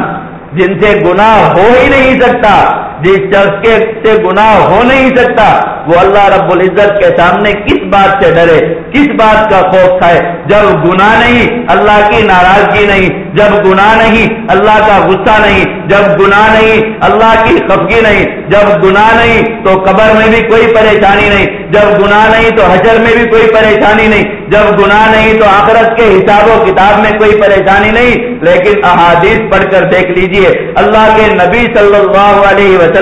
جن سے گناہ ہو ہی نہیں سکتا۔ جس شخص کے سے گناہ ہو نہیں سکتا، وہ اللہ رب العزت کے سامنے کس بات سے ڈرے، کس بات کا خوف کھائے؟ جب گناہ نہیں، اللہ کی ناراضگی نہیں، جب گناہ نہیں، اللہ کا غصہ نہیں، جب گناہ نہیں، اللہ کی خفگی نہیں، جب گناہ نہیں تو قبر میں بھی کوئی پریشانی نہیں، جب گناہ نہیں تو حجر میں بھی کوئی پریشانی نہیں، جب گناہ نہیں تو آخرت کے حساب و کتاب میں کوئی پریشانی نہیں، لیکن احادیث پڑھ کر دیکھ لیجیے، اللہ کے نبی صلی اللہ علیہ وسلم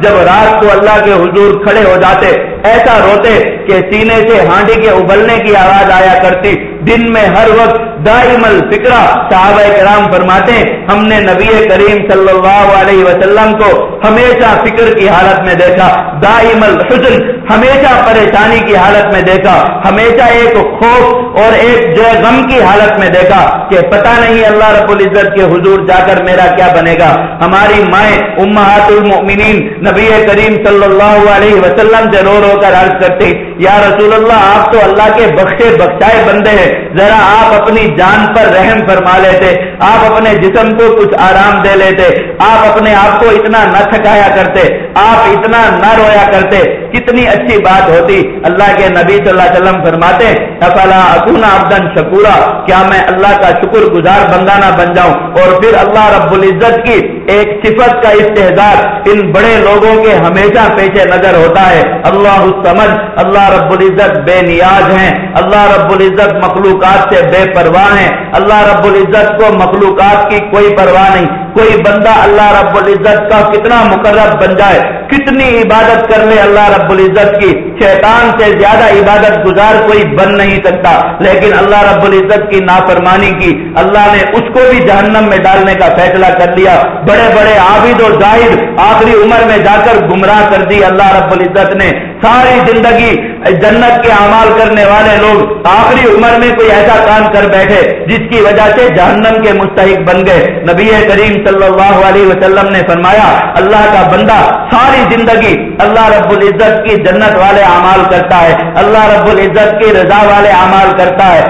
جب رات کو اللہ کے حضور کھڑے ہو جاتے ایسا روتے کہ سینے سے ہانڈی کے ابلنے کی آواز آیا کرتی۔ دن میں ہر وقت دائم الفکرہ صحابہ کرام فرماتے ہیں، ہم نے نبی کریم صلی اللہ علیہ وسلم کو ہمیشہ فکر کی حالت میں دیکھا، دائم الحزن، ہمیشہ پریشانی کی حالت میں دیکھا، ہمیشہ ایک خوف اور ایک جو غم کی حالت میں دیکھا کہ پتہ نہیں اللہ رب العزت کے حضور جا کر میرا کیا بنے گا۔ ہماری مائیں امہات المؤمنین نبی کریم صلی اللہ علیہ وسلم سے رو رو کر عرض کرتے یا رسول اللہ، آپ تو اللہ کے بخشے بخشائے بندے ہیں۔ ذرا آپ اپنی جان پر رحم فرما لیتے، آپ اپنے جسم کو کچھ آرام دے لیتے، آپ اپنے آپ کو اتنا نہ تھکایا کرتے، آپ اتنا نہ رویا کرتے۔ کتنی اچھی بات ہوتی، اللہ کے نبی صلی اللہ علیہ وسلم فرماتے، افلا اکونا ابدن شکورا، کیا میں اللہ کا شکر گزار بندانہ بن جاؤں؟ اور پھر اللہ رب العزت کی ایک صفت کا استحدار ان بڑے لوگوں کے ہمیشہ پیچھے نظر ہوتا ہے۔ اللہ سمجھ اللہ رب العزت بے نیاز ہیں، اللہ رب العزت مخلوقات سے بے پرواہ ہیں۔ اللہ رب العزت کو مخلوقات کی کوئی پرواہ نہیں۔ کوئی بندہ اللہ رب العزت کا کتنا مقرر بن جائے، کتنی عبادت کر لے اللہ رب العزت کی۔ شیطان سے زیادہ عبادت گزار کوئی بن نہیں سکتا۔ لیکن اللہ رب العزت کی نافرمانی کی، اللہ نے اس کو بھی جہنم میں ڈالنے کا فیصلہ کر لیا۔ بڑے بڑے عابد و ظاہر آخری عمر میں جا کر گمراہ کر دی اللہ رب العزت نے۔ ساری زندگی جنت کے اعمال کرنے والے لوگ آخری عمر میں کوئی ایسا کام کر بیٹھے جس کی وجہ سے جہنم کے مستحق بن گئے۔ نبی کریم صلی اللہ علیہ وسلم نے فرمایا، اللہ کا بندہ ساری زندگی اللہ رب العزت کی جنت والے اعمال کرتا ہے۔ اللہ رب العزت کی رضا والے اعمال کرتا ہے۔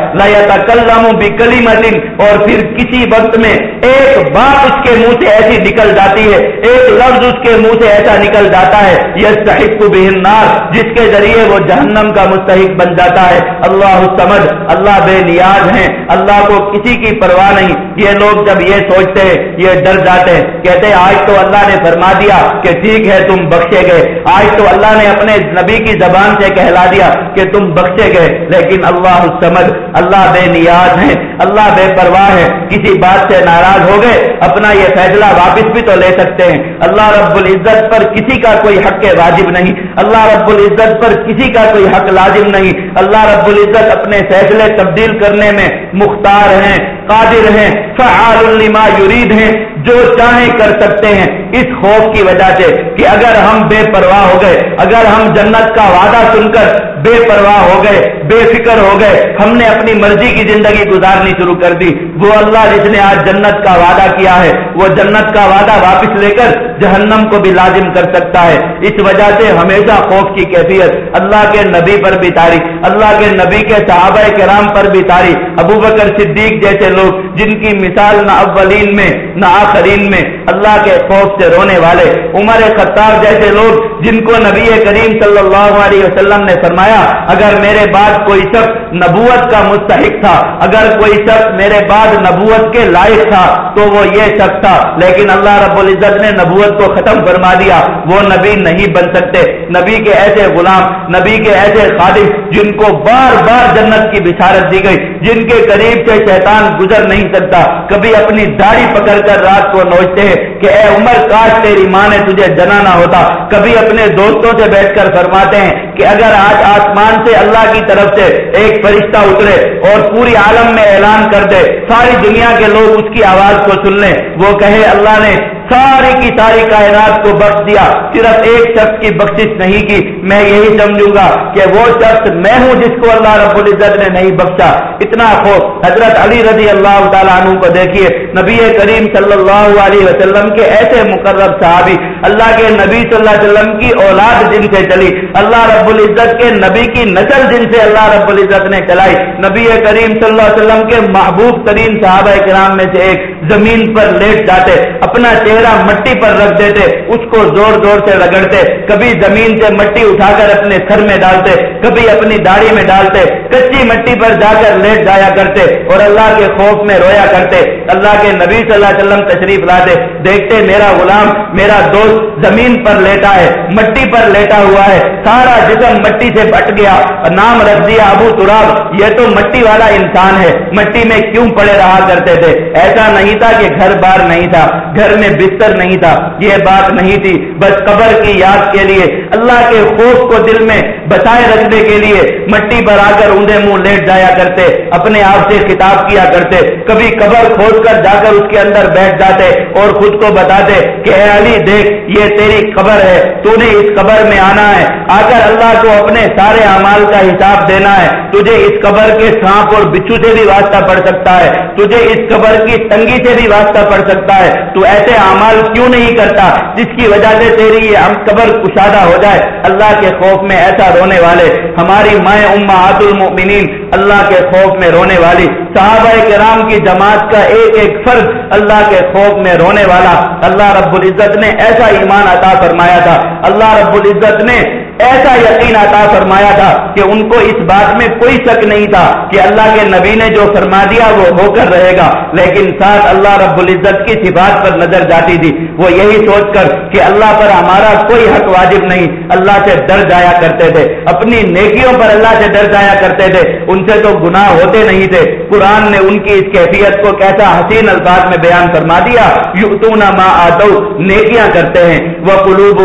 لم بھی کلی متن اور پھر کسی وقت میں ایک بات اس کے منہ سے ایسی نکل جاتی ہے، ایک لفظ اس کے منہ سے ایسا نکل جاتا ہے۔ یہ صحیح کو بہنار جس کے ذریعے وہ جہنم کا مستحق بن جاتا ہے۔ اللہ سمجھ اللہ بے نیاز ہیں۔ اللہ کو کسی کی پرواہ نہیں۔ یہ لوگ جب یہ سوچتے ہیں یہ ڈر جاتے ہیں۔ کہتے ہیں آج تو اللہ نے فرما دیا کہ ٹھیک ہے، تم بخشے گئے۔ آج تو اللہ نے اپنے نبی کی زبان سے کہلا دیا کہ تم بخشے گئے۔ لیکن اللہ سمجھ اللہ بے نیاز ہے اللہ بے پرواہ ہے کسی بات سے ناراض ہو گئے، اپنا یہ فیصلہ واپس بھی تو لے سکتے ہیں۔ اللہ رب العزت پر کسی کا کوئی حق واجب نہیں۔ اللہ رب العزت پر کسی کا کوئی حق لازم نہیں۔ اللہ رب العزت اپنے فیصلے تبدیل کرنے میں مختار ہیں۔ قادر ہیں، فعال لما یرید ہیں، جو چاہیں کر سکتے ہیں۔ اس خوف کی وجہ سے کہ اگر ہم بے پرواہ ہو گئے، اگر ہم جنت کا وعدہ سن کر بے پرواہ ہو گئے، بے فکر ہو گئے، ہم نے اپنی مرضی کی زندگی گزارنی شروع کر دی۔ وہ اللہ جس نے آج جنت کا وعدہ کیا ہے، وہ جنت کا وعدہ واپس لے کر جہنم کو بھی لازم کر سکتا ہے۔ اس وجہ سے ہمیشہ خوف کی کیفیت، اللہ کے نبی پر بھی تاری، اللہ کے نبی کے صحابہ کرام پر بھی تاری۔ ابو بکر صدیق جیسے لوگ جن کی مثال نہ اولین میں، نہ آخرین میں اللہ کے خوف سے رونے والے، عمر خطاب جیسے لوگ جن کو نبی کریم صلی اللہ علیہ وسلم نے فرمایا، اگر میرے بعد کوئی شخص نبوت کا مستحق تھا، اگر کوئی شخص میرے بعد نبوت کے لائق تھا، تو وہ یہ شخص تھا۔ لیکن اللہ رب العزت نے نبوت کو ختم فرما دیا۔ وہ نبی نہیں بن سکتے۔ نبی کے ایسے غلام، نبی کے ایسے خادم جن کو بار بار جنت کی بشارت دی گئی۔ جن کے قریب سے شیطان گزر نہیں سکتا، کبھی اپنی داڑھی پکڑ کر رات کو نوچتے ہیں کہ اے عمر، کاش تیری ماں نے تجھے جنانا ہوتا۔ کبھی اپنے دوستوں سے بیٹھ کر فرماتے ہیں کہ اگر آج آسمان سے اللہ کی طرف سے ایک فرشتہ اترے اور پوری عالم میں اعلان کر دے، ساری دنیا کے لوگ اس کی آواز کو سن لیں۔ وہ کہے، اللہ نے ساری کی ساری کائنات کو بخش دیا۔ صرف ایک شخص کی بخشش نہیں کی، میں یہی سمجھوں گا کہ وہ شخص میں ہوں جس کو اللہ رب العزت نے نہیں بخشا۔ اتنا خوف۔ حضرت علی رضی اللہ تعالیٰ عنہ کو دیکھیے، نبی کریم صلی اللہ علیہ وسلم کے ایسے مقرر صحابی، اللہ کے نبی صلی اللہ علیہ وسلم کی اولاد جن سے چلی، اللہ رب العزت کے نبی کی نسل جن سے اللہ رب العزت نے چلائی۔ نبی کریم صلی اللہ علیہ وسلم کے محبوب ترین صحابہ کرام میں سے ایک، زمین پر لیٹ جاتے، اپنا چہرہ مٹی پر رکھ دیتے، اس کو زور زور سے رگڑتے، کبھی زمین سے مٹی اٹھا کر اپنے سر میں ڈالتے، کبھی اپنی داڑھی میں ڈالتے، کچی مٹی پر جا کر لیٹ جایا کرتے اور اللہ کے خوف میں رویا کرتے، اللہ کے نبی صلی اللہ علیہ وسلم تشریف لاتے، دیکھتے، میرا غلام، میرا دوست زمین پر لیٹا ہے، مٹی پر لیٹا ہوا ہے۔ سارا جسم مٹی سے بٹ گیا۔ نام رکھ دیا ابو تراب، یہ تو مٹی والا انسان ہے۔ مٹی میں کیوں پڑے رہا کرتے تھے؟ ایسا نہیں تھا کہ گھر بار نہیں تھا، گھر میں بستر نہیں تھا۔ یہ بات نہیں تھی۔ بس قبر کی یاد کے لیے، اللہ کے خوف کو دل میں بچائے رکھنے کے لیے مٹی پر آ کر اونڈے منہ لیٹ جایا کرتے، اپنے آپ سے خطاب کیا کرتے۔ کبھی قبر کھود کر جا کر اس کے اندر بیٹھ جاتے اور خود کو بتاتے کہ اے علی دیکھ، یہ تیری قبر ہے تو نے اس قبر میں آنا ہے۔ آ کر اللہ کو اپنے سارے اعمال کا حساب دینا ہے، تجھے اس قبر کے سانپ اور بچھو سے بھی واسطہ پڑ سکتا ہے۔ تجھے اس قبر کی تنگی سے بھی واسطہ پڑ سکتا ہے۔ تو ایسے اعمال کیوں نہیں کرتا، جس کی وجہ سے تیری یہ قبر کشادہ ہو جائے؟ اللہ کے خوف میں ایسا رونے والے، ہماری مائیں امہات المؤمنین اللہ کے خوف میں رونے والی۔ صحابہ کرام کی جماعت کا ایک ایک فرد اللہ کے خوف میں رونے والا۔ اللہ رب العزت نے ایسا ایمان عطا فرمایا تھا۔ اللہ رب العزت نے ایسا یقین عطا فرمایا تھا کہ ان کو اس بات میں کوئی شک نہیں تھا کہ اللہ کے نبی نے جو فرما دیا وہ ہو کر رہے گا۔ لیکن ساتھ اللہ رب العزت کی صفات پر نظر جاتی تھی۔ وہ یہی سوچ کر کہ اللہ پر ہمارا کوئی حق واجب نہیں، اللہ سے ڈر جایا کرتے تھے۔ اپنی نیکیوں پر اللہ سے ڈر جایا کرتے تھے۔ ان سے تو گناہ ہوتے نہیں تھے۔ قرآن نے ان کی اس کیفیت کو کیسا حسین الفاظ میں بیان فرما دیا۔ یو ما آدو نیکیاں کرتے ہیں۔ وہ قلوب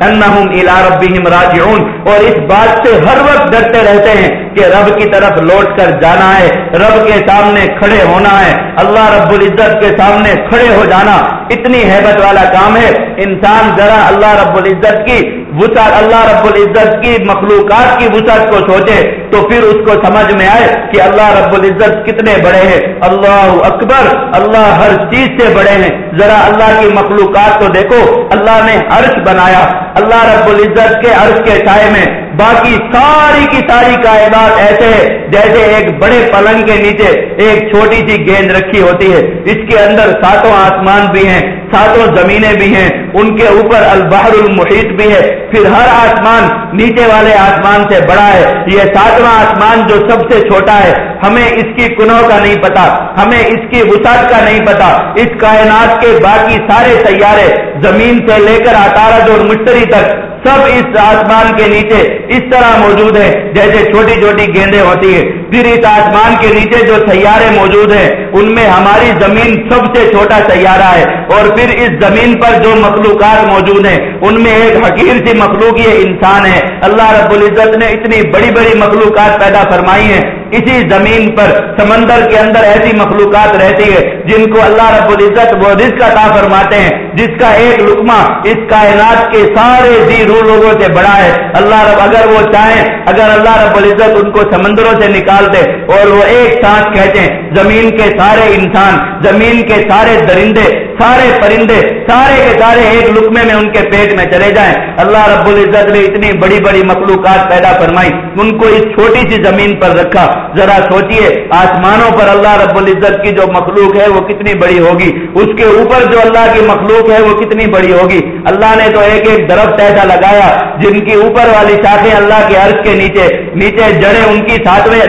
انہم الى ربهم راجعون۔ اور اس بات سے ہر وقت ڈرتے رہتے ہیں کہ رب کی طرف لوٹ کر جانا ہے، رب کے سامنے کھڑے ہونا ہے۔ اللہ رب العزت کے سامنے کھڑے ہو جانا اتنی حیبت والا کام ہے۔ انسان ذرا اللہ رب العزت کی وسعت، اللہ رب العزت کی مخلوقات کی وسعت کو سوچے۔ تو پھر اس کو سمجھ میں آئے کہ اللہ رب العزت کتنے بڑے ہیں۔ اللہ اکبر، اللہ ہر چیز سے بڑے ہیں۔ ذرا اللہ کی مخلوقات کو دیکھو۔ اللہ نے عرش بنایا۔ اللہ رب العزت کے عرش کے سائے میں باقی ساری کی ساری کائنات ایسے ہے جیسے ایک بڑے پلنگ کے نیچے ایک چھوٹی سی گیند رکھی ہوتی ہے۔ اس کے اندر ساتوں آسمان بھی ہیں۔ ساتوں زمینیں بھی ہیں، ان کے اوپر البحر المحیط بھی ہے۔ پھر ہر آسمان نیچے والے آسمان سے بڑا ہے۔ یہ ساتواں آسمان جو سب سے چھوٹا ہے، ہمیں اس کی کنو کا نہیں پتا، ہمیں اس کی وسعت کا نہیں پتا۔ اس کائنات کے باقی سارے سیارے زمین سے لے کر اٹارد اور مشتری تک سب اس آسمان کے نیچے اس طرح موجود ہیں جیسے چھوٹی چھوٹی گیندیں ہوتی ہیں۔ پھر اس آسمان کے نیچے جو سیارے موجود ہیں، ان میں ہماری زمین سب سے چھوٹا سیارہ ہے۔ اور پھر اس زمین پر جو مخلوقات موجود ہیں، ان میں ایک حقیر سی مخلوق یہ انسان ہے۔ اللہ رب العزت نے اتنی بڑی بڑی مخلوقات پیدا فرمائی ہیں۔ اسی زمین پر سمندر کے اندر ایسی مخلوقات رہتی ہے جن کو اللہ رب العزت وہ رزق عطا فرماتے ہیں۔ جس کا ایک لکما اس کائنات کے سارے زی رو لوگوں سے بڑا ہے۔ اللہ رب اگر وہ چاہیں، اگر اللہ رب العزت ان کو سمندروں سے نکال دے اور وہ ایک ساتھ کہتے ہیں، زمین کے سارے انسان، زمین کے سارے درندے، سارے پرندے، سارے کے سارے ایک لکمے میں ان کے پیٹ میں چلے جائیں۔ اللہ رب العزت نے اتنی بڑی بڑی مخلوقات پیدا فرمائی۔ ان کو اس چھوٹی سی زمین پر رکھا۔ ذرا سوچئے، آسمانوں پر اللہ رب العزت کی جو مخلوق ہے وہ کتنی بڑی ہوگی؟ اس کے اوپر جو اللہ کی مخلوق ہے وہ کتنی بڑی ہوگی۔ اللہ نے تو ایک ایک درخت ایسا لگایا، جن کی اوپر والی شاخیں اللہ کے عرض کے نیچے نیچے جڑے ان کی ساتویں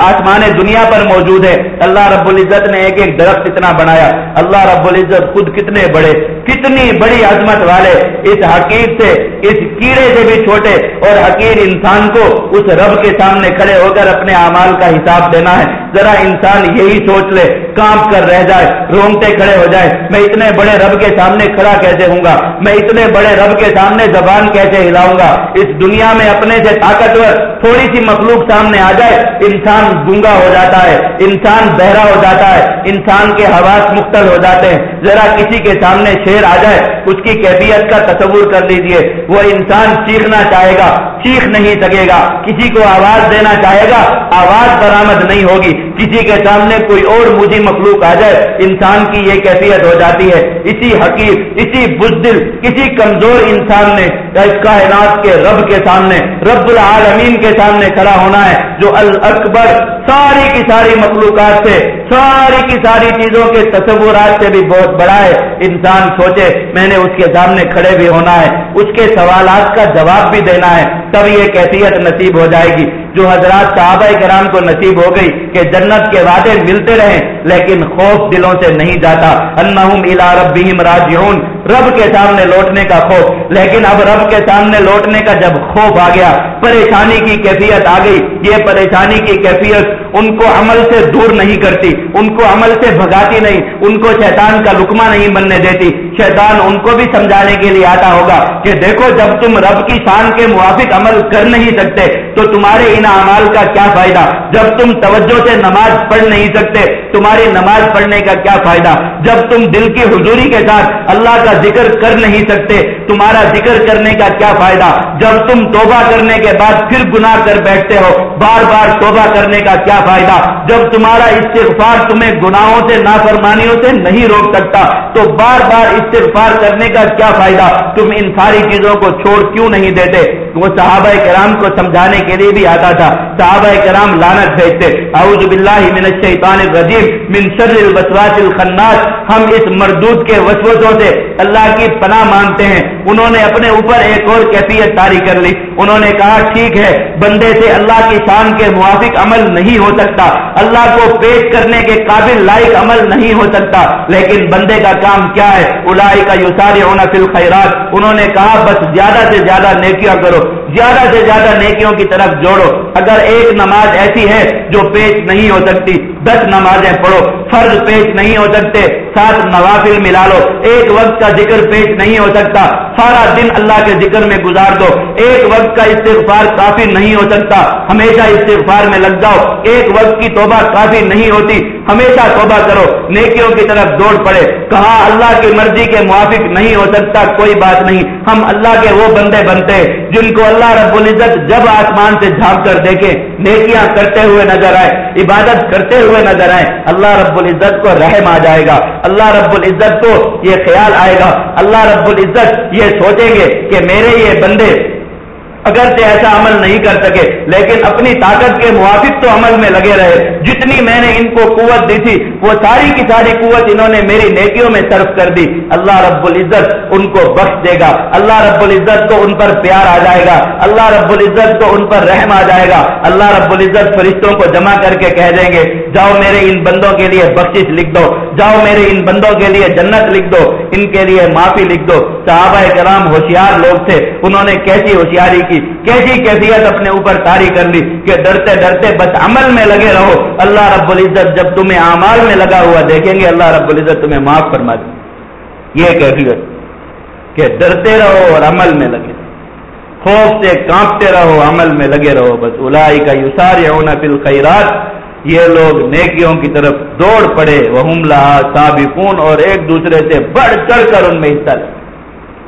آسمان دنیا پر موجود ہے اللہ رب العزت نے ایک ایک درخت اتنا بنایا۔ اللہ رب العزت خود کتنے بڑے۔ کتنی بڑی عظمت والے اس حقیر سے، اس کیڑے سے بھی چھوٹے اور حقیر انسان کو اس رب کے سامنے کھڑے ہو کر اپنے اعمال کا حساب دینا ہے۔ ذرا انسان یہی سوچ لے، کانپ کر رہ جائے رونگتے کھڑے ہو جائے۔ میں اتنے بڑے رب کے سامنے کھڑا کیسے ہوں گا؟ میں اتنے بڑے رب کے سامنے زبان کیسے ہلاؤں گا؟ اس دنیا میں اپنے سے طاقتور تھوڑی سی مخلوق سامنے آ جائے، انسان گنگا ہو جاتا ہے، انسان بہرا ہو جاتا ہے، انسان کے حواس مختل ہو جاتے ہیں۔ ذرا کسی کے سامنے شیر آ جائے، اس کی کیفیت کا تصور کر لیجیے۔ وہ انسان چیخنا چاہے گا، چیخ نہیں سکے گا، کسی کو آواز دینا چاہے گا، آواز برآمد نہیں ہوگی۔ کسی کے سامنے کوئی اور مجھے مخلوق آ جائے، انسان کی یہ کیفیت ہو جاتی ہے۔ اسی حقیق، اسی بزدل کسی کمزور انسان نے اس کائنات کے رب کے سامنے، رب العالمین کے سامنے کھڑا ہونا ہے، جو الاکبر، ساری کی ساری مخلوقات سے، ساری کی ساری چیزوں کے تصورات سے بھی بہت بڑا ہے۔ انسان سوچے، میں نے اس کے سامنے کھڑے بھی ہونا ہے۔ اس کے سوالات کا جواب بھی دینا ہے، تب یہ کیفیت نصیب ہو جائے گی۔ جو حضرات صحابہ کرام کو نصیب ہو گئی کہ جنت کے وعدے ملتے رہے، لیکن خوف دلوں سے نہیں جاتا۔ انہم الى ربہم راجعون۔ رب کے سامنے لوٹنے کا خوف۔ لیکن اب رب کے سامنے لوٹنے کا جب خوف آ گیا، پریشانی کی کیفیت آ گئی۔ یہ پریشانی کی کیفیت ان کو عمل سے دور نہیں کرتی، ان کو عمل سے بھگاتی نہیں، ان کو شیطان کا لکما نہیں بننے دیتی۔ شیطان ان کو بھی سمجھانے کے لیے آتا ہوگا کہ دیکھو جب تم رب کی شان کے موافق عمل کر نہیں سکتے، تو تمہارے ان اعمال کا کیا فائدہ؟ جب تم توجہ سے نماز پڑھ نہیں سکتے، تمہاری نماز پڑھنے کا کیا فائدہ؟ جب تم دل کی حضوری کے ساتھ اللہ کا ذکر کر نہیں سکتے، تمہارا ذکر کرنے کا کیا فائدہ؟ جب تم توبہ کرنے کے بعد پھر گناہ کر بیٹھتے ہو، بار بار توبہ کرنے کا کیا فائدہ؟ جب تمہارا استغفار تمہیں گناہوں سے، نافرمانیوں سے نہیں روک سکتا، تو بار بار استغفار کرنے کا کیا فائدہ؟ تم ان ساری چیزوں کو چھوڑ کیوں نہیں دیتے؟ وہ صحابہ کرام کو سمجھانے کے لیے بھی آتا تھا۔ صحابہ کرام لانت بھیجتے۔ اعوذ باللہ من الشیطان الرجیم، من شر الوسواس الخناس۔ ہم اس مردود کے وسوسوں سے اللہ کی پناہ مانتے ہیں۔ انہوں نے اپنے اوپر ایک اور کیفیت تاری کر لی۔ انہوں نے کہا، ٹھیک ہے، بندے سے اللہ کی شان کے موافق عمل نہیں ہو سکتا۔ اللہ کو پیش کرنے کے قابل لائق عمل نہیں ہو سکتا۔ لیکن بندے کا کام کیا ہے؟ الائی کا یوساری ہونا فل خیرات انہوں نے کہا، بس زیادہ سے زیادہ نیکیاں کرو۔ زیادہ سے زیادہ نیکیوں کی طرف جوڑو۔ اگر ایک نماز ایسی ہے جو پیش نہیں ہو سکتی دس نمازیں پڑھو۔ فرض پیش نہیں ہو سکتے، سات نوافل ملا لو۔ ایک وقت کا ذکر پیش نہیں ہو سکتا، سارا دن اللہ کے ذکر میں گزار دو۔ ایک وقت کا استغفار کافی نہیں ہو سکتا، ہمیشہ استغفار میں لگ جاؤ۔ ایک وقت کی توبہ کافی نہیں ہوتی، ہمیشہ توبہ کرو۔ نیکیوں کی طرف دوڑ پڑے۔ کہا، اللہ کی مرضی کے موافق نہیں ہو سکتا، کوئی بات نہیں۔ ہم اللہ کے وہ بندے بنتے جن کو اللہ رب العزت جب آسمان سے جھانک کر دیکھے۔ نیکیاں کرتے ہوئے نظر آئے، عبادت کرتے ہوئے نظر آئے اللہ رب العزت کو رحم آ جائے گا۔ اللہ رب العزت کو یہ خیال آئے گا۔ اللہ رب العزت یہ سوچیں گے کہ میرے یہ بندے اگر سے ایسا عمل نہیں کر سکے، لیکن اپنی طاقت کے موافق تو عمل میں لگے رہے۔ جتنی میں نے ان کو قوت دی تھی، وہ ساری کی ساری قوت انہوں نے میری نیکیوں میں صرف کر دی۔ اللہ رب العزت ان کو بخش دے گا۔ اللہ رب العزت کو ان پر پیار آ جائے گا۔ اللہ رب العزت کو ان پر رحم آ جائے گا۔ اللہ رب العزت فرشتوں کو جمع کر کے کہہ دیں گے، جاؤ میرے ان بندوں کے لیے بخش لکھ دو۔ جاؤ میرے ان بندوں کے لیے جنت لکھ دو، ان کے لیے معافی لکھ دو۔ صحابہ کرام ہوشیار لوگ تھے، انہوں نے کیسی ہوشیاری کی، کیسی کیفیت اپنے اوپر تاری کر لی کہ ڈرتے ڈرتے بس عمل میں لگے رہو۔ اللہ رب العزت جب تمہیں اعمال میں لگا ہوا دیکھیں گے، اللہ رب العزت تمہیں معاف فرما دے۔ یہ کیفیت کہ ڈرتے رہو اور عمل میں لگے۔ خوف سے کانپتے رہو، عمل میں لگے رہو۔ بس الائی کا یوسار ہونا فل یہ لوگ نیکیوں کی طرف دوڑ پڑے وہ حملہ سابقون، اور ایک دوسرے سے بڑھ چڑھ کر ان میں حصہ لے۔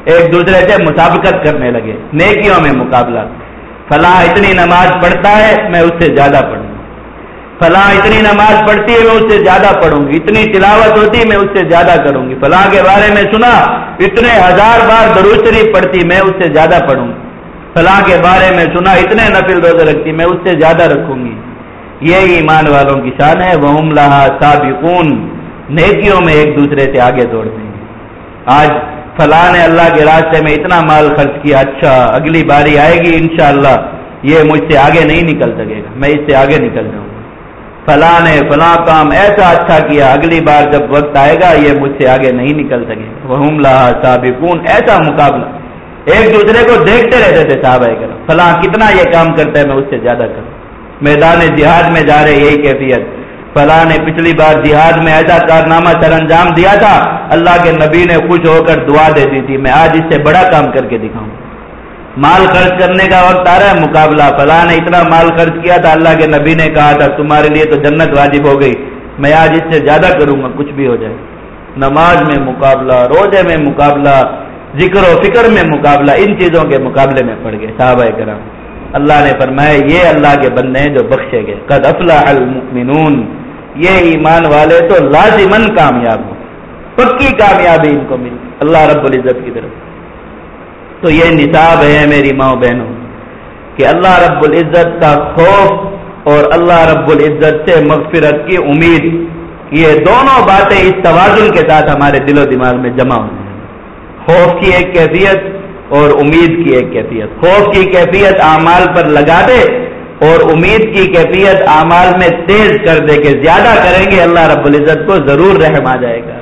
ایک دوسرے سے مسابقت کرنے لگے، نیکیوں میں مقابلہ۔ فلاں اتنی نماز پڑھتا ہے، میں اس سے زیادہ پڑھوں۔ فلاں اتنی نماز پڑھتی ہے، میں اس سے زیادہ پڑھوں گی۔ اتنی تلاوت ہوتی ہے، میں اس سے زیادہ کروں گی۔ فلاں کے بارے میں سنا، اتنے ہزار بار دروشری پڑھتی، میں اس سے زیادہ پڑھوں گی۔ فلاں کے بارے میں سنا، اتنے نفل روزے رکھتی، میں اس سے زیادہ رکھوں گی۔ یہ ایمان والوں کی شان ہے۔ وہ لہا سابقون۔ نیکیوں میں ایک دوسرے سے آگے دوڑتے ہیں۔ آج فلاں نے اللہ کے راستے میں اتنا مال خرچ کیا اچھا اگلی باری آئے گی انشاءاللہ۔ یہ مجھ سے آگے نہیں نکل سکے گا۔ میں اس سے آگے نکل جاؤں گا۔ فلاں نے فلاں کام ایسا اچھا کیا، اگلی بار جب وقت آئے گا، یہ مجھ سے آگے نہیں نکل سکے۔ وہ لہا سابقون۔ ایسا مقابلہ۔ ایک دوسرے کو دیکھتے رہتے تھے صحابہ کرم فلاں کتنا یہ کام کرتا ہے میں اس سے زیادہ کروں۔ میدان جہاد میں جا رہے، یہی کیفیت۔ فلاں نے پچھلی بار جہاد میں ایسا کارنامہ سر انجام دیا تھا، اللہ کے نبی نے خوش ہو کر دعا دے دی تھی۔ میں آج اس سے بڑا کام کر کے دکھاؤں۔ مال خرچ کرنے کا وقت آ رہا ہے، مقابلہ۔ فلاں نے اتنا مال خرچ کیا تھا، اللہ کے نبی نے کہا تھا، تمہارے لیے تو جنت واجب ہو گئی۔ میں آج اس سے زیادہ کروں گا، کچھ بھی ہو جائے۔ نماز میں مقابلہ، روزے میں مقابلہ، ذکر و فکر میں مقابلہ، ان چیزوں کے مقابلے میں پڑ گئے۔ صحابہ کرام۔ اللہ نے فرمایا، یہ اللہ کے بندے ہیں جو بخشے گئے۔ قد افلح المؤمنون۔ یہ ایمان والے تو لازمن کامیاب ہو پکی کامیابی ان کو ملی۔ اللہ رب العزت کی طرف۔ تو یہ نصاب ہے میری ماں بہنوں، کہ اللہ رب العزت کا خوف اور اللہ رب العزت سے مغفرت کی امید، یہ دونوں باتیں اس توازن کے ساتھ ہمارے دل و دماغ میں جمع ہوئی خوف کی ایک کیفیت اور امید کی ایک کیفیت۔ خوف کی کیفیت اعمال پر لگا دے اور امید کی کیفیت اعمال میں تیز کر دے کہ زیادہ کریں گے اللہ رب العزت کو ضرور رحم آ جائے گا۔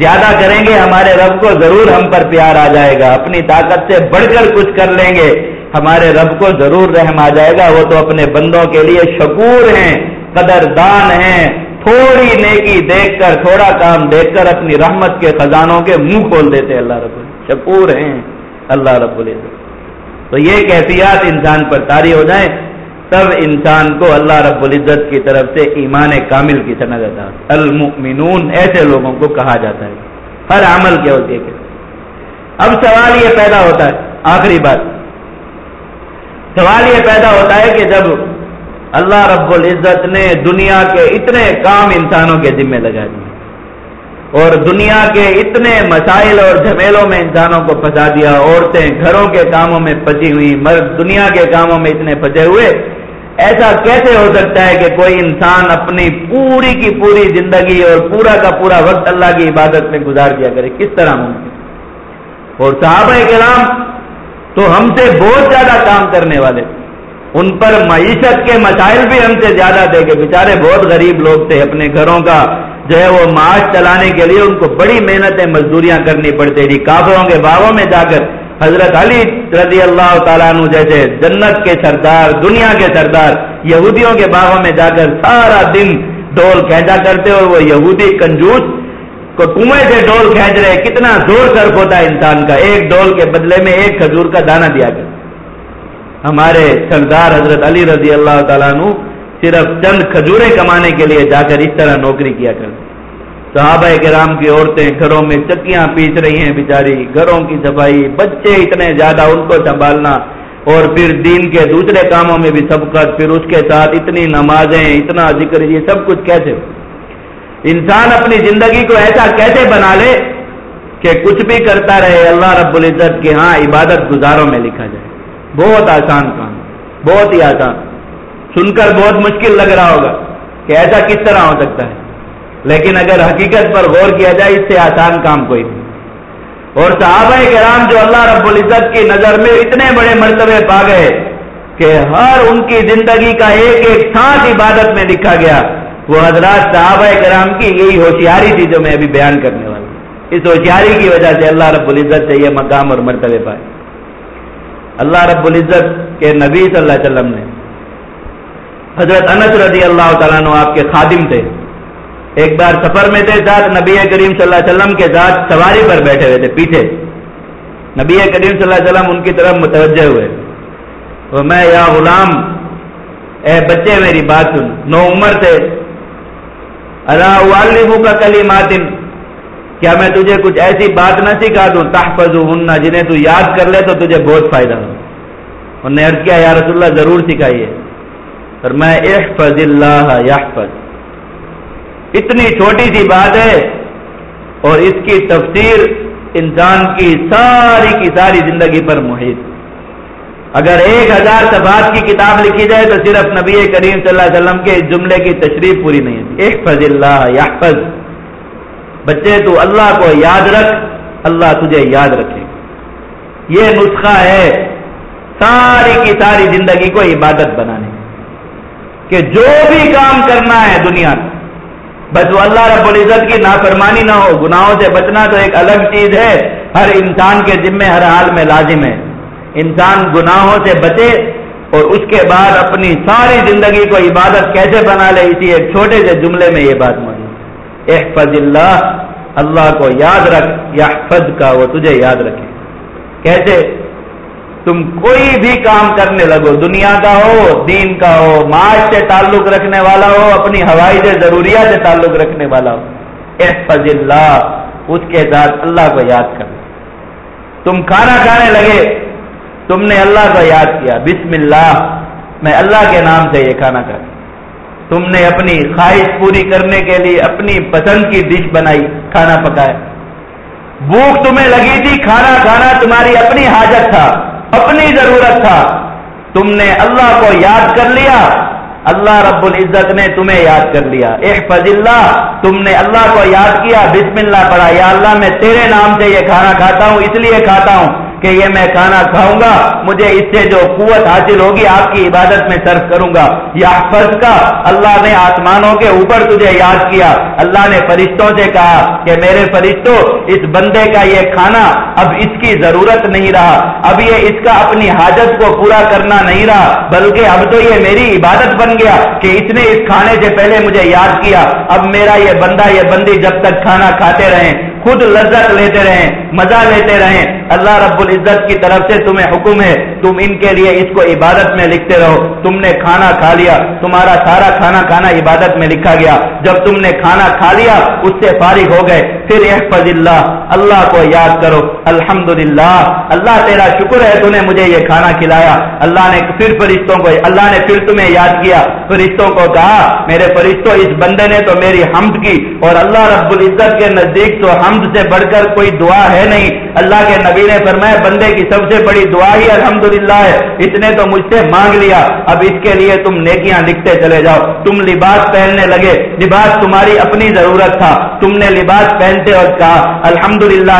زیادہ کریں گے ہمارے رب کو ضرور ہم پر پیار آ جائے گا۔ اپنی طاقت سے بڑھ کر کچھ کر لیں گے، ہمارے رب کو ضرور رحم آ جائے گا۔ وہ تو اپنے بندوں کے لیے شکور ہیں، قدردان ہیں۔ تھوڑی نیکی دیکھ کر، تھوڑا کام دیکھ کر اپنی رحمت کے خزانوں کے منہ کھول دیتے اللہ رب شکور ہیں۔ اللہ رب العزت۔ تو یہ کیفیات انسان پر تاری ہو جائیں، تب انسان کو اللہ رب العزت کی طرف سے ایمان کامل کی جاتا المؤمنون، ایسے لوگوں کو کہا جاتا ہے۔ ہر عمل کے ہوتے کہ اب سوال یہ پیدا ہوتا ہے، آخری بات۔ سوال یہ پیدا ہوتا ہے کہ جب اللہ رب العزت نے دنیا کے اتنے کام انسانوں کے ذمے لگا دیے اور دنیا کے اتنے مسائل اور جھمیلوں میں انسانوں کو پھنسا دیا، عورتیں گھروں کے کاموں میں پھنسی ہوئی مرد دنیا کے کاموں میں اتنے پھنسے ہوئے۔ ایسا کیسے ہو سکتا ہے کہ کوئی انسان اپنی پوری کی پوری زندگی اور پورا کا پورا وقت اللہ کی عبادت میں گزار دیا کرے؟ کس طرح ممکن؟ اور صحابہ کرام تو ہم سے بہت زیادہ کام کرنے والے ان پر معیشت کے مسائل بھی ہم سے زیادہ تھے کہ بیچارے بہت غریب لوگ تھے، اپنے گھروں کا جو ہے وہ معاش چلانے کے لیے ان کو بڑی محنتیں مزدوریاں کرنی پڑتی تھی کافروں کے باغوں میں جا کر حضرت علی رضی اللہ تعالیٰ عنہ جیسے جنت کے سردار، دنیا کے سردار، یہودیوں کے باغوں میں جا کر سارا دن ڈول کھینچا کرتے اور وہ یہودی کنجوس کو کنویں سے ڈول کھینچ رہے۔ کتنا زور سرف ہوتا ہے انسان کا۔ ایک ڈول کے بدلے میں ایک کھجور کا دانہ دیا کر ہمارے سردار حضرت علی رضی اللہ تعالیٰ عنہ صرف چند کھجورے کمانے کے لیے جا کر اس طرح نوکری کیا کر صحابہ کرام کی عورتیں گھروں میں چکیاں پیس رہی ہیں بیچاری، گھروں کی صفائی، بچے اتنے زیادہ ان کو سنبھالنا اور پھر دین کے دوسرے کاموں میں بھی سبقت پھر اس کے ساتھ اتنی نمازیں، اتنا ذکر، یہ سب کچھ کیسے انسان اپنی زندگی کو ایسا کیسے بنا لے کہ کچھ بھی کرتا رہے، اللہ رب العزت کے ہاں عبادت گزاروں میں لکھا جائے۔ بہت آسان کام، بہت ہی آسان۔ سن کر بہت مشکل لگ رہا ہوگا کہ ایسا کس طرح ہو سکتا ہے۔ لیکن اگر حقیقت پر غور کیا جائے، اس سے آسان کام کوئی نہیں۔ اور صحابہ کرام جو اللہ رب العزت کی نظر میں اتنے بڑے مرتبے پا گئے کہ ہر ان کی زندگی کا ایک ایک سانس عبادت میں لکھا گیا۔ وہ حضرات صحابہ کرام کی یہی ہوشیاری تھی جو میں ابھی بیان کرنے والا ہوں۔ اس ہوشیاری کی وجہ سے اللہ رب العزت سے یہ مقام اور مرتبے پائے۔ اللہ رب العزت کے نبی صلی اللہ علیہ وسلم نے حضرت انس رضی اللہ تعالیٰ عنہ آپ کے خادم تھے۔ ایک بار سفر میں تھے، ساتھ نبی کریم صلی اللہ علیہ وسلم کے ساتھ سواری پر بیٹھے ہوئے تھے پیچھے نبی کریم صلی اللہ علیہ وسلم ان کی طرف متوجہ ہوئے۔ تو میں، یا غلام، اے بچے، میری بات سن۔ نو عمر تھے۔ اللہ والبو کا کلی کیا میں تجھے کچھ ایسی بات نہ سکھا دوں؟ تحفظ ہننا جنہیں تو یاد کر لے تو تجھے بہت فائدہ ہو۔ انہوں نے عرض کیا، یا رسول اللہ، ضرور سکھائیے۔ پر احفظ اللہ، یحفظ. اتنی چھوٹی سی بات ہے اور اس کی تفسیر انسان کی ساری کی ساری زندگی پر محیط۔ اگر ایک ہزار صفات کی کتاب لکھی جائے تو صرف نبی کریم صلی اللہ علیہ وسلم کے اس جملے کی تشریف پوری نہیں ہے ایک فض اللہ، یحفظ۔ بچے، تو اللہ کو یاد رکھ، اللہ تجھے یاد رکھے۔ یہ نسخہ ہے ساری کی ساری زندگی کو عبادت بنانے کہ جو بھی کام کرنا ہے دنیا میں، بس وہ اللہ رب العزت کی نافرمانی نہ ہو، گناہوں سے بچنا تو ایک الگ چیز ہے۔ ہر انسان کے ذمے ہر حال میں لازم ہے۔ انسان گناہوں سے بچے اور اس کے بعد اپنی ساری زندگی کو عبادت کیسے بنا لے، اسی ایک چھوٹے سے جملے میں یہ بات موجود احفظ اللہ اللہ کو یاد رکھ یا کا وہ تجھے یاد رکھے۔ کیسے؟ تم کوئی بھی کام کرنے لگو، دنیا کا ہو، دین کا ہو، معاش سے تعلق رکھنے والا ہو، اپنی ہوائی سے، ضروریات سے تعلق رکھنے والا ہو۔ احفظ اللہ، اس کے ساتھ اللہ کو یاد کر۔ تم کھانا کھانے لگے، تم نے اللہ کو یاد کیا۔ بسم اللہ، میں اللہ کے نام سے یہ کھانا کھا۔ تم نے اپنی خواہش پوری کرنے کے لیے اپنی پسند کی ڈش بنائی، کھانا پکایا۔ بھوک تمہیں لگی تھی، کھانا کھانا تمہاری اپنی حاجت تھا۔ اپنی ضرورت تھا۔ تم نے اللہ کو یاد کر لیا۔ اللہ رب العزت نے تمہیں یاد کر لیا۔ احفظ اللہ، تم نے اللہ کو یاد کیا۔ بسم اللہ پڑھا۔ یا اللہ، میں تیرے نام سے یہ کھانا کھاتا ہوں، اس لیے کھاتا ہوں۔ کہ یہ میں کھانا کھاؤں گا، مجھے اس سے جو قوت حاصل ہوگی، آپ کی عبادت میں صرف کروں گا۔ یا فرض کا، اللہ نے آسمانوں کے اوپر تجھے یاد کیا۔ اللہ نے فرشتوں سے کہا کہ میرے فرشتوں اس بندے کا یہ کھانا اب اس کی ضرورت نہیں رہا۔ اب یہ اس کا اپنی حاجت کو پورا کرنا نہیں رہا، بلکہ اب تو یہ میری عبادت بن گیا کہ اس نے اس کھانے سے پہلے مجھے یاد کیا۔ اب میرا یہ بندہ، یہ بندی جب تک کھانا کھاتے رہیں خود لذت لیتے رہیں، مزہ لیتے رہیں۔ اللہ رب العزت کی طرف سے تمہیں حکم ہے، تم ان کے لیے اس کو عبادت میں لکھتے رہو۔ تم نے کھانا کھا لیا، تمہارا سارا کھانا کھانا عبادت میں لکھا گیا۔ جب تم نے کھانا کھا لیا، اس سے فارغ ہو گئے۔ پھر احفظ اللہ اللہ کو یاد کرو الحمد اللہ تیرا شکر ہے تم نے مجھے یہ کھانا کھلایا۔ اللہ نے پھر فرشتوں کو، اللہ نے پھر تمہیں یاد کیا۔ فرشتوں کو کہا، میرے فرشتوں اس بندے نے تو میری حمد کی۔ اور اللہ رب العزت کے نزدیک تو ہم حمد سے بڑھ کر کوئی دعا ہے نہیں۔ اللہ کے نبی نے فرمایا، بندے کی سب سے بڑی دعا ہی الحمدللہ ہے۔ اس نے تو مجھ سے مانگ لیا۔ اب اس کے لیے تم نیکیاں لکھتے چلے جاؤ۔ تم لباس پہننے لگے۔ لباس تمہاری اپنی ضرورت تھا۔ تم نے لباس پہن پہنتے اور کہا الحمد للہ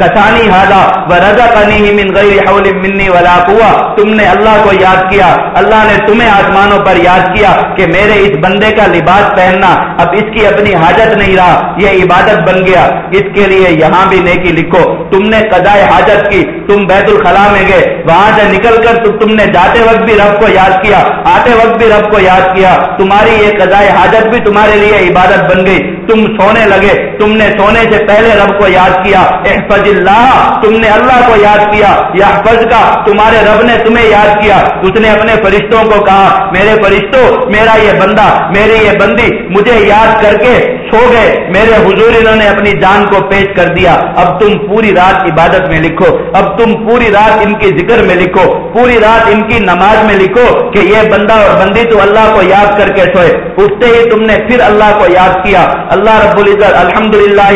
کسانی ہادا و رضا کنی من غیر حول منی ولا قوا تم نے اللہ کو یاد کیا، اللہ نے تمہیں آسمانوں پر یاد کیا کہ میرے اس بندے کا لباس پہننا اب اس کی اپنی حاجت نہیں رہا، یہ عبادت بن گیا، اس کے لیے یہاں بھی نیکی لکھو۔ تم نے قضاء حاجت کی، تم بیت الخلا میں گئے، وہاں سے نکل کر تم نے جاتے وقت بھی رب کو یاد کیا، آتے وقت بھی رب کو یاد کیا۔ تمہاری یہ قضاء حاجت بھی تمہارے لیے عبادت بن گئی۔ تم سونے لگے، تم نے سونے سے پہلے رب کو یاد کیا احفظ اللہ تم نے اللہ کو یاد کیا، یا حفظ کا، تمہارے رب نے تمہیں یاد کیا۔ اس نے اپنے فرشتوں کو کہا، میرے فرشتوں میرا یہ بندہ، میری یہ بندی مجھے یاد کر کے سو گئے۔ میرے حضور انہوں نے اپنی جان کو پیش کر دیا۔ اب تم پوری رات عبادت میں لکھو۔ اب تم پوری رات ان کی ذکر میں لکھو۔ پوری رات ان کی نماز میں لکھو کہ یہ بندہ اور بندی تو اللہ کو یاد کر کے سوئے۔ اٹھتے ہی تم نے پھر اللہ کو یاد کیا۔ اللہ رب العزت الحمد للہ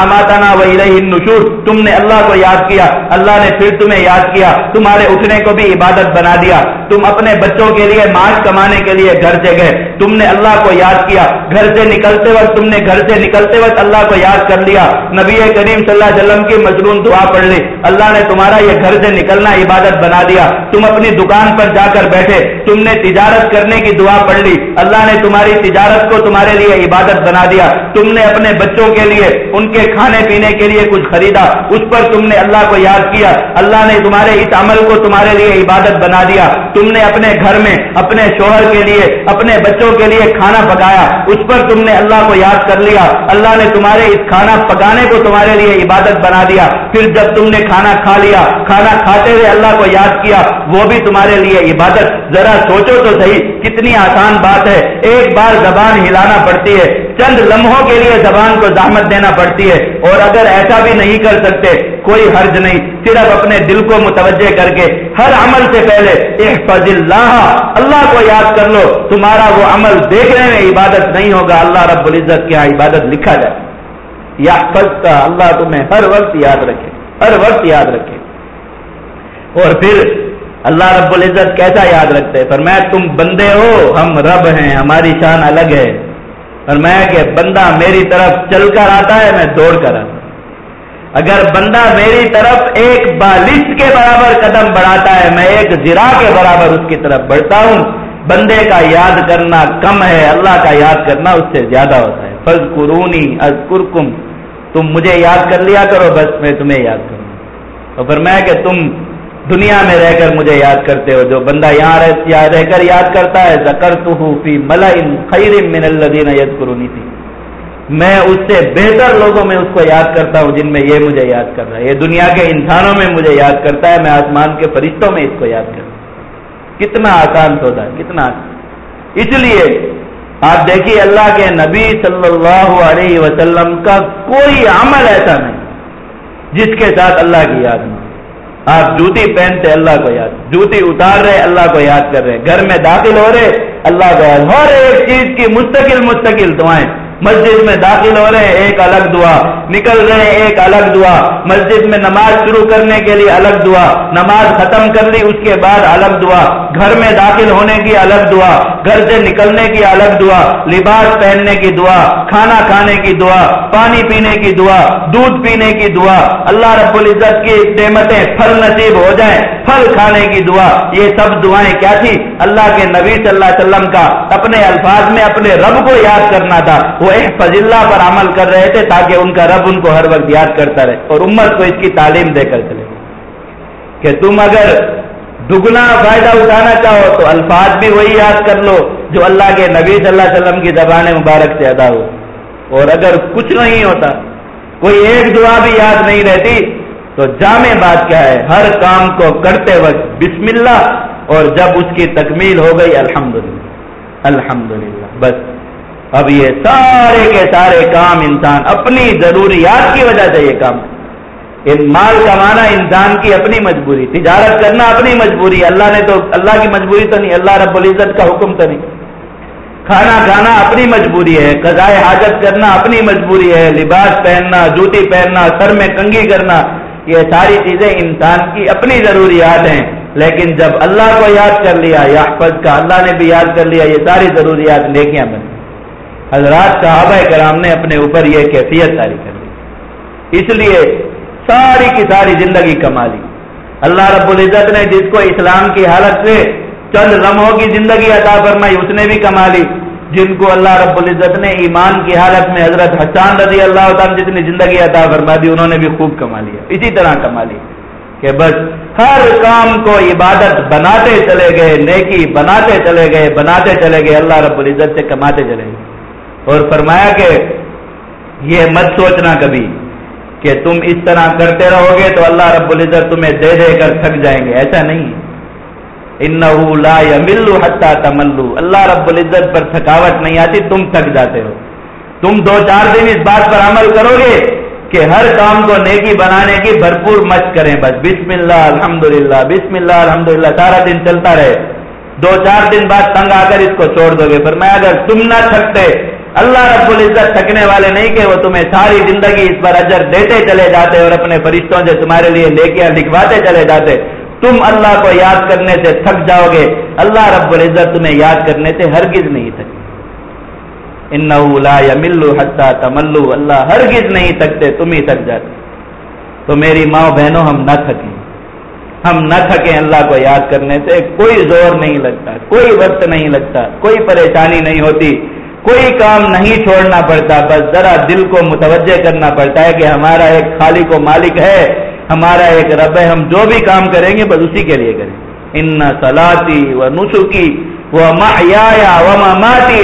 اماتنا و النشور، تم نے اللہ کو یاد کیا، اللہ نے پھر تمہیں یاد کیا، تمہارے اٹھنے کو بھی عبادت بنا دیا، تم اپنے بچوں کے لیے ماش کمانے کے لیے گھر سے گئے، تم نے اللہ کو یاد کیا، گھر سے نکلتے وقت تم نے گھر سے نکلتے وقت اللہ کو یاد کر لیا، نبی کریم صلی اللہ علیہ وسلم کی مجرون دعا پڑھ لی، اللہ نے تمہارا یہ گھر سے نکلنا عبادت بنا دیا، تم اپنی دکان پر جا کر بیٹھے، تم نے تجارت کرنے کی دعا پڑھ لی، اللہ نے تمہاری تجارت کو تمہارے لیے عبادت بنا دیا، تم نے اپنے بچوں کے لیے، ان کے کھانے پینے کے لیے کچھ خریدا، اس پر تم نے اللہ کو یاد کیا، اللہ نے تمہارے اس عمل کو تمہارے لیے عبادت بنا دیا، تم نے اپنے گھر میں، اپنے شوہر کے لیے، اپنے بچوں کے لیے کھانا پکایا، اس پر تم نے اللہ کو یاد کر لیا، اللہ نے تمہارے اس کھانا پکانے کو تمہارے لیے عبادت بنا دیا، پھر جب تم نے کھانا کھا لیا، کھانا کھاتے ہوئے اللہ کو یاد کیا، وہ بھی تمہارے لیے عبادت۔ ذرا سوچو تو صحیح، کتنی آسان بات ہے، ایک بار زبان ہلانا پڑتی ہے۔ چند لمحوں کے لیے زبان کو زحمت دینا پڑتی ہے۔ اور اگر ایسا بھی نہیں کر سکتے، کوئی حرج نہیں۔ صرف اپنے دل کو متوجہ کر کے ہر عمل سے پہلے احفظ اللہ۔ اللہ کو یاد کر لو، تمہارا وہ عمل دیکھنے میں عبادت نہیں ہوگا۔ اللہ رب العزت کے یہاں عبادت لکھا جائے۔ یا کا اللہ تمہیں ہر وقت یاد رکھے۔ ہر وقت یاد رکھے۔ اور پھر اللہ رب العزت کیسا یاد رکھتے؟ پر میں تم بندے ہو، ہم رب ہیں، ہماری شان الگ ہے۔ اور میں کہ بندہ میری طرف چل کر آتا ہے، میں دوڑ کر آتا اگر بندہ میری طرف ایک بالش کے برابر قدم بڑھاتا ہے، میں ایک زرا کے برابر اس کی طرف بڑھتا ہوں، بندے کا یاد کرنا کم ہے، اللہ کا یاد کرنا اس سے زیادہ ہوتا ہے۔ فض قرونی از تم مجھے یاد کر لیا کرو، بس میں تمہیں یاد کروں۔ اور پھر میں کہ تم دنیا میں رہ کر مجھے یاد کرتے ہو، جو بندہ یہاں رہ کر یاد کرتا ہے زکر تو فی ملا خیر من الدین یت قرونی تھی۔ میں اس سے بہتر لوگوں میں اس کو یاد کرتا ہوں جن میں یہ مجھے یاد کر رہا ہے۔ یہ دنیا کے انسانوں میں مجھے یاد کرتا ہے، میں آسمان کے فرشتوں میں اس کو یاد کرتا ہوں۔ کتنا آسان سودا ہے، کتنا آسان۔ اس لیے آپ دیکھیے، اللہ کے نبی صلی اللہ علیہ وسلم کا کوئی عمل ایسا نہیں جس کے ساتھ اللہ کی یاد نہیں آپ جوتی پہنتے اللہ کو یاد، جوتی اتار رہے، اللہ کو یاد کر رہے۔ گھر میں داخل ہو رہے، اللہ کو یاد ہر ایک چیز کی مستقل مستقل دعائیں۔ مسجد میں داخل ہو رہے ہیں، ایک الگ دعا۔ نکل رہے ہیں، ایک الگ دعا۔ مسجد میں نماز شروع کرنے کے لیے الگ دعا۔ نماز ختم کر لی، اس کے بعد الگ دعا۔ گھر میں داخل ہونے کی الگ دعا۔ گھر سے نکلنے کی الگ دعا۔ لباس پہننے کی دعا۔ کھانا کھانے کی دعا۔ پانی پینے کی دعا۔ دودھ پینے کی دعا۔ اللہ رب العزت کی نعمتیں پھل نصیب ہو جائیں۔ پھل کھانے کی دعا۔ یہ سب دعائیں کیا تھی اللہ کے نبی صلی اللہ علیہ وسلم کا اپنے الفاظ میں اپنے رب کو یاد کرنا تھا۔ وہ فضلہ پر عمل کر رہے تھے تاکہ ان کا رب ان کو ہر وقت یاد کرتا رہے اور امت کو اس کی تعلیم دے کر چلے کہ تم اگر دگنا فائدہ اٹھانا چاہو تو الفاظ بھی وہی یاد کر لو جو اللہ کے نبی صلی اللہ علیہ وسلم کی زبان مبارک سے ادا ہو۔ اور اگر کچھ نہیں ہوتا، کوئی ایک دعا بھی یاد نہیں رہتی، تو جامع بات کیا ہے؟ ہر کام کو کرتے وقت بسم اللہ اور جب اس کی تکمیل ہو گئی، الحمدللہ۔ الحمدللہ۔ بس۔ اب یہ سارے کے سارے کام انسان اپنی ضروریات کی وجہ سے یہ کام ان مال کمانا انسان کی اپنی مجبوری، تجارت کرنا اپنی مجبوری۔ اللہ نے تو، اللہ کی مجبوری تو نہیں، اللہ رب العزت کا حکم تو نہیں۔ کھانا کھانا اپنی مجبوری ہے، قضائے حاجت کرنا اپنی مجبوری ہے، لباس پہننا، جوتی پہننا، سر میں کنگھی کرنا، یہ ساری چیزیں انسان کی اپنی ضروریات ہیں۔ لیکن جب اللہ کو یاد کر لیا، یا کا، اللہ نے بھی یاد کر لیا، یہ ساری ضروریات نیکیاں بن حضرات صحابہ کرام نے اپنے اوپر یہ کیفیت جاری کر لی اس لیے ساری کی ساری زندگی کما لی۔ اللہ رب العزت نے جس کو اسلام کی حالت سے چند لمحوں کی زندگی عطا فرمائی، اس نے بھی کما لی۔ جن کو اللہ رب العزت نے ایمان کی حالت میں حضرت حسان رضی اللہ تعالیٰ جتنی زندگی عطا فرما دی، انہوں نے بھی خوب کما لیا اسی طرح کما لی کہ بس ہر کام کو عبادت بناتے چلے گئے، نیکی بناتے چلے گئے، بناتے چلے گئے، اللہ رب العزت سے کماتے چلے گئے۔ اور فرمایا کہ یہ مت سوچنا کبھی کہ تم اس طرح کرتے رہو گے تو اللہ رب العزت تمہیں دے دے کر تھک جائیں گے، ایسا نہیں۔ ان لا ملو حتہ تملو۔ اللہ رب العزت پر تھکاوٹ نہیں آتی، تم تھک جاتے ہو۔ تم دو چار دن اس بات پر عمل کرو گے کہ ہر کام کو نیکی بنانے کی بھرپور مشق کریں۔ بس بسم اللہ الحمد للہ بسم اللہ الحمد للہ سارا دن چلتا رہے۔ دو چار دن بعد تنگ آ کر اس کو چھوڑ دو گے۔ پھر میں اگر تم نہ تھکتے اللہ رب العزت تھکنے والے نہیں کہ وہ تمہیں ساری زندگی اس پر اجر دیتے چلے جاتے اور اپنے فرشتوں سے تمہارے لیے لے کے لکھواتے چلے جاتے۔ تم اللہ کو یاد کرنے سے تھک جاؤ گے۔ اللہ رب العزت تمہیں یاد کرنے سے ہرگز نہیں تھک ان لا ملو حتہ تملو۔ اللہ ہرگز نہیں تھکتے، تم ہی تھک جاتے۔ تو میری ماں بہنوں، ہم نہ تھکیں۔ ہم نہ تھکیں اللہ کو یاد کرنے سے۔ کوئی زور نہیں لگتا، کوئی وقت نہیں لگتا، کوئی پریشانی نہیں ہوتی۔ کوئی کام نہیں چھوڑنا پڑتا، بس ذرا دل کو متوجہ کرنا پڑتا ہے کہ ہمارا ایک خالق و مالک ہے، ہمارا ایک رب ہے، ہم جو بھی کام کریں گے بس اسی کے لیے کریں۔ ان سلاتی و نسخی و ماتی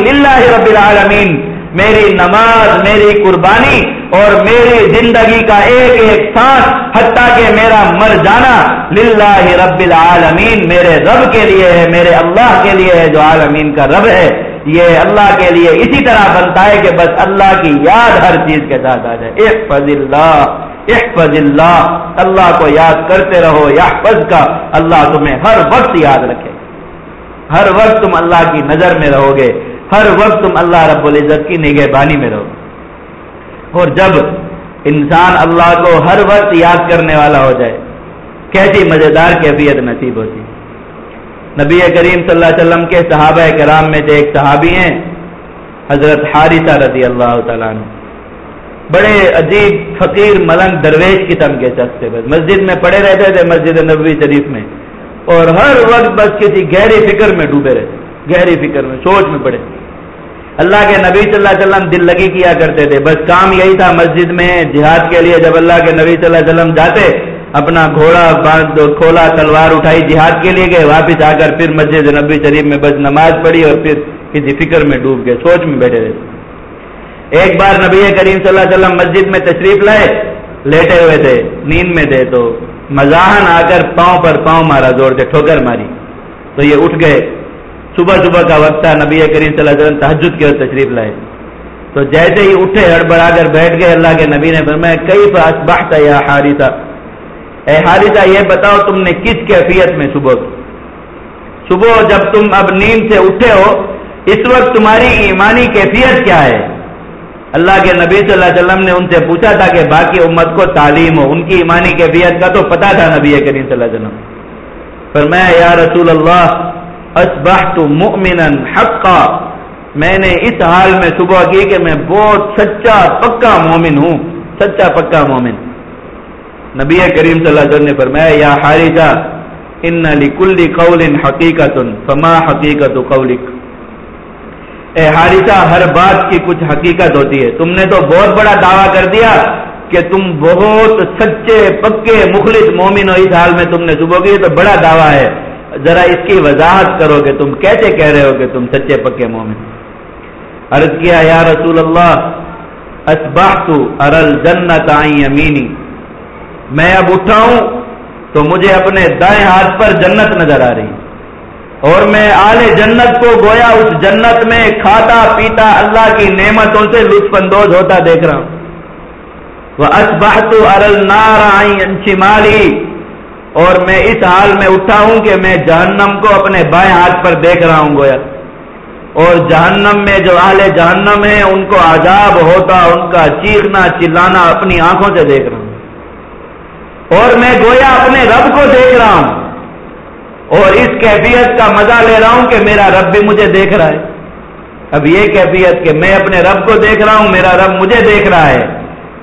رب العالمین میری نماز، میری قربانی اور میری زندگی کا ایک ایک سانس حتیٰ کہ میرا مر جانا للہ رب العالمین میرے رب کے لیے ہے، میرے اللہ کے لیے ہے، جو عالمین کا رب ہے۔ یہ اللہ کے لیے اسی طرح بنتا ہے کہ بس اللہ کی یاد ہر چیز کے ساتھ آ جائے۔ احفظ اللہ احفظ اللہ۔ اللہ کو یاد کرتے رہو یا کا۔ اللہ تمہیں ہر وقت یاد رکھے۔ ہر وقت تم اللہ کی نظر میں رہو گے۔ ہر وقت تم اللہ رب العزت کی نگہ بانی میں رہو اور جب انسان اللہ کو ہر وقت یاد کرنے والا ہو جائے، کیسی مزیدار کیفیت نصیب ہوتی۔ نبی کریم صلی اللہ علیہ وسلم کے صحابہ کرام میں سے ایک صحابی ہیں، حضرت حارثہ رضی اللہ تعالیٰ عنہ۔ بڑے عجیب فقیر ملنگ درویش کی تم کے چستے بس۔ مسجد میں پڑے رہتے تھے مسجد نبوی شریف میں۔ اور ہر وقت بس کسی گہری فکر میں ڈوبے رہتے گہری فکر میں، سوچ میں پڑے۔ اللہ کے نبی صلی اللہ علیہ وسلم دل لگی کیا کرتے تھے۔ بس کام یہی تھا مسجد میں جہاد کے لیے، جب اللہ کے نبی صلی اللہ علیہ وسلم جاتے اپنا گھوڑا باندھ کھولا، تلوار اٹھائی، جہاد کے لیے گئے، واپس آ کر پھر مسجد نبی شریف میں بس نماز پڑھی اور پھر کسی فکر میں ڈوب گئے، سوچ میں بیٹھے رہے۔ ایک بار نبی کریم صلی اللہ علیہ وسلم مسجد میں تشریف لائے، لیٹے ہوئے تھے، نیند میں تھے، تو مزاحن آ کر پاؤں پر پاؤں مارا، زور سے ٹھوکر ماری۔ تو یہ اٹھ گئے۔ صبح صبح کا وقت تھا، نبی کریم صلی اللہ علیہ وسلم تحجد کی اور تشریف لائے۔ تو جیسے ہی اٹھے، ہڑبڑا کر بیٹھ گئے، اللہ کے نبی نے فرمایا کئی پاس تھا یا حارثہ؟ اے حارثہ یہ بتاؤ تم نے کس کیفیت میں صبح صبح جب تم اب نیند سے اٹھے ہو، اس وقت تمہاری ایمانی کیفیت کیا ہے؟ اللہ کے نبی صلی اللہ علیہ وسلم نے ان سے پوچھا تھا کہ باقی امت کو تعلیم ہو، ان کی ایمانی کیفیت کا تو پتا تھا نبی کریم صلی اللہ علیہ وسلم۔ پر میں یا رسول اللہ، اصبحت مؤمنا حقا۔ میں نے اس حال میں صبح کی کہ میں بہت سچا، پکا مومن ہوں، سچا پکا مومن۔ نبی کریم صلی اللہ علیہ وسلم نے فرمایا، یا حارثہ، ان لکل قول حقیقت فما حقیقت قولک. اے حارثہ، ہر بات کی کچھ حقیقت ہوتی ہے۔ تم نے تو بہت بڑا دعویٰ کر دیا کہ تم بہت سچے، پکے، مخلص مومن ہو۔ اس حال میں تم نے صبح کی تو بڑا دعویٰ ہے۔ ذرا اس کی وضاحت کرو کہ تم کیسے کہہ رہے ہو کہ تم سچے، پکے مومن۔ عرض کیا، یا رسول اللہ اسبحت ارل جنت آئی امینی میں اب اٹھاؤں تو مجھے اپنے دائیں ہاتھ پر جنت نظر آ رہی اور میں آل جنت کو گویا اس جنت میں کھاتا پیتا اللہ کی نعمتوں سے لطف اندوز ہوتا دیکھ رہا ہوں۔ وہ اسبحت ارل نار آئی اور میں اس حال میں اٹھا ہوں کہ میں جہنم کو اپنے بائیں ہاتھ پر دیکھ رہا ہوں گویا۔ اور جہنم میں جو اہل جہنم ہے ان کو عذاب ہوتا، ان کا چیخنا چلانا اپنی آنکھوں سے دیکھ رہا ہوں۔ اور میں گویا اپنے رب کو دیکھ رہا ہوں۔ اور اس کیفیت کا مزہ لے رہا ہوں کہ میرا رب بھی مجھے دیکھ رہا ہے۔ اب یہ کیفیت کہ میں اپنے رب کو دیکھ رہا ہوں، میرا رب مجھے دیکھ رہا ہے۔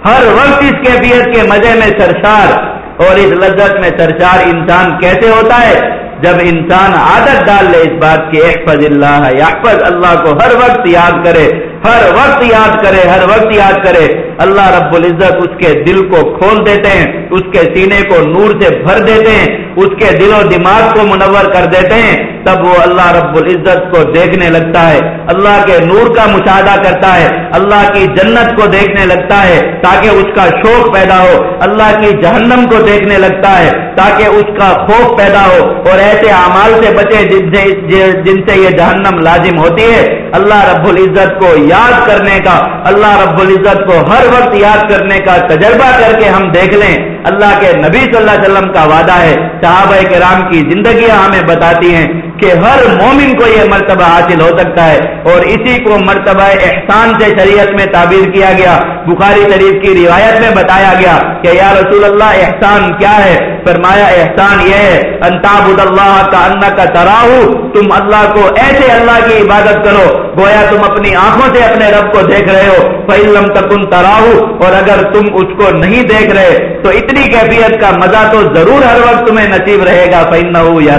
ہر وقت اس کیفیت کے مزے میں سرشار اور اس لذت میں سرچار انسان کیسے ہوتا ہے؟ جب انسان عادت ڈال لے اس بات کی، احفظ اللہ، یحفظ اللہ کو ہر وقت یاد کرے، ہر وقت یاد کرے، ہر وقت یاد کرے۔ اللہ رب العزت اس کے دل کو کھول دیتے ہیں، اس کے سینے کو نور سے بھر دیتے ہیں، اس کے دل و دماغ کو منور کر دیتے ہیں۔ تب وہ اللہ رب العزت کو دیکھنے لگتا ہے، اللہ کے نور کا مشاہدہ کرتا ہے، اللہ کی جنت کو دیکھنے لگتا ہے، تاکہ اس کا شوق پیدا ہو۔ اللہ کی جہنم کو دیکھنے لگتا ہے، تاکہ اس کا خوف پیدا ہو۔ اور ایسے اعمال سے بچے جن سے جن سے یہ جہنم لازم ہوتی ہے، اللہ رب العزت کو یاد کرنے کا، اللہ رب العزت کو ہر وقت یاد کرنے کا تجربہ کر کے ہم دیکھ لیں۔ اللہ کے نبی صلی اللہ علیہ وسلم کا وعدہ ہے، صحابہ کرام کی زندگیاں ہمیں بتاتی ہیں۔ کہ ہر مومن کو یہ مرتبہ حاصل ہو سکتا ہے اور اسی کو مرتبہ احسان سے شریعت میں تعبیر کیا گیا۔ بخاری شریف کی روایت میں بتایا گیا کہ یا رسول اللہ، احسان کیا ہے؟ فرمایا، احسان یہ ہے انتاب اللہ کا ان کا تراہ تم اللہ کو ایسے اللہ کی عبادت کرو، گویا تم اپنی آنکھوں سے اپنے رب کو دیکھ رہے ہو فعلم تکن تراہ اور اگر تم اس کو نہیں دیکھ رہے، تو اتنی کیفیت کا مزہ تو ضرور ہر وقت تمہیں نصیب رہے گا۔ فن یا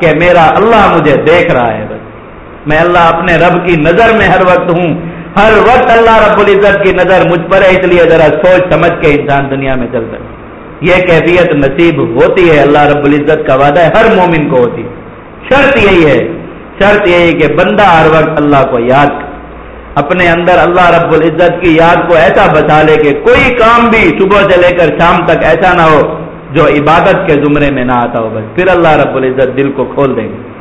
کہ میرا اللہ اللہ مجھے دیکھ رہا ہے بس۔ میں اللہ اپنے رب کی نظر میں ہر وقت ہوں۔ ہر وقت اللہ رب العزت کی نظر مجھ پر ہے، اس لیے ذرا سوچ سمجھ کے انسان دنیا میں چلتا ہے یہ کیفیت نصیب ہوتی ہے، اللہ رب العزت کا وعدہ ہے، ہر مومن کو ہوتی ہے۔ شرط یہی ہے، شرط یہی کہ بندہ ہر وقت اللہ کو یاد اپنے اندر اللہ رب العزت کی یاد کو ایسا بچا لے کہ کوئی کام بھی صبح سے لے کر شام تک ایسا نہ ہو جو عبادت کے زمرے میں نہ آتا ہو بس۔ پھر اللہ رب العزت دل کو کھول دیں گے۔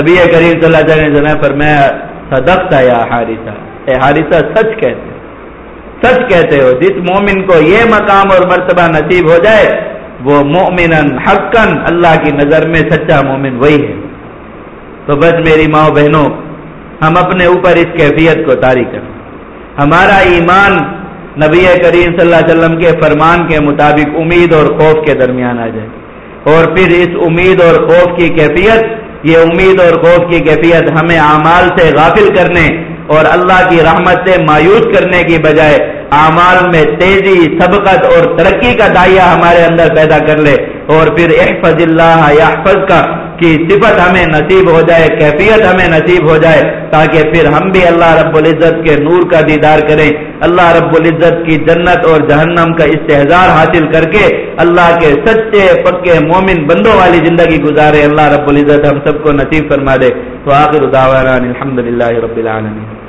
نبی کریم صلی اللہ علیہ وسلم پر میں صدقتا یا حارثہ اے حارثہ، سچ کہتے سچ کہتے ہو، جس مومن کو یہ مقام اور مرتبہ نصیب ہو جائے، وہ مومن حقن اللہ کی نظر میں سچا مومن وہی ہے۔ تو بس میری ماں بہنوں، ہم اپنے اوپر اس کیفیت کو تاری کریں۔ ہمارا ایمان نبی کریم صلی اللہ علیہ وسلم کے فرمان کے مطابق امید اور خوف کے درمیان آ جائے۔ اور پھر اس امید اور خوف کی کیفیت یہ امید اور خوف کی کیفیت ہمیں اعمال سے غافل کرنے اور اللہ کی رحمت سے مایوس کرنے کی بجائے اعمال میں تیزی، سبقت اور ترقی کا دائیا ہمارے اندر پیدا کر لے اور پھر احفظ اللہ یا کا کی صفت ہمیں نصیب ہو جائے، کیفیت ہمیں نصیب ہو جائے، تاکہ پھر ہم بھی اللہ رب العزت کے نور کا دیدار کریں۔ اللہ رب العزت کی جنت اور جہنم کا استحظار حاصل کر کے اللہ کے سچے، پکے مومن بندوں والی زندگی گزارے۔ اللہ رب العزت ہم سب کو نصیب فرما دے۔ تو آخر الحمد رب العالمین۔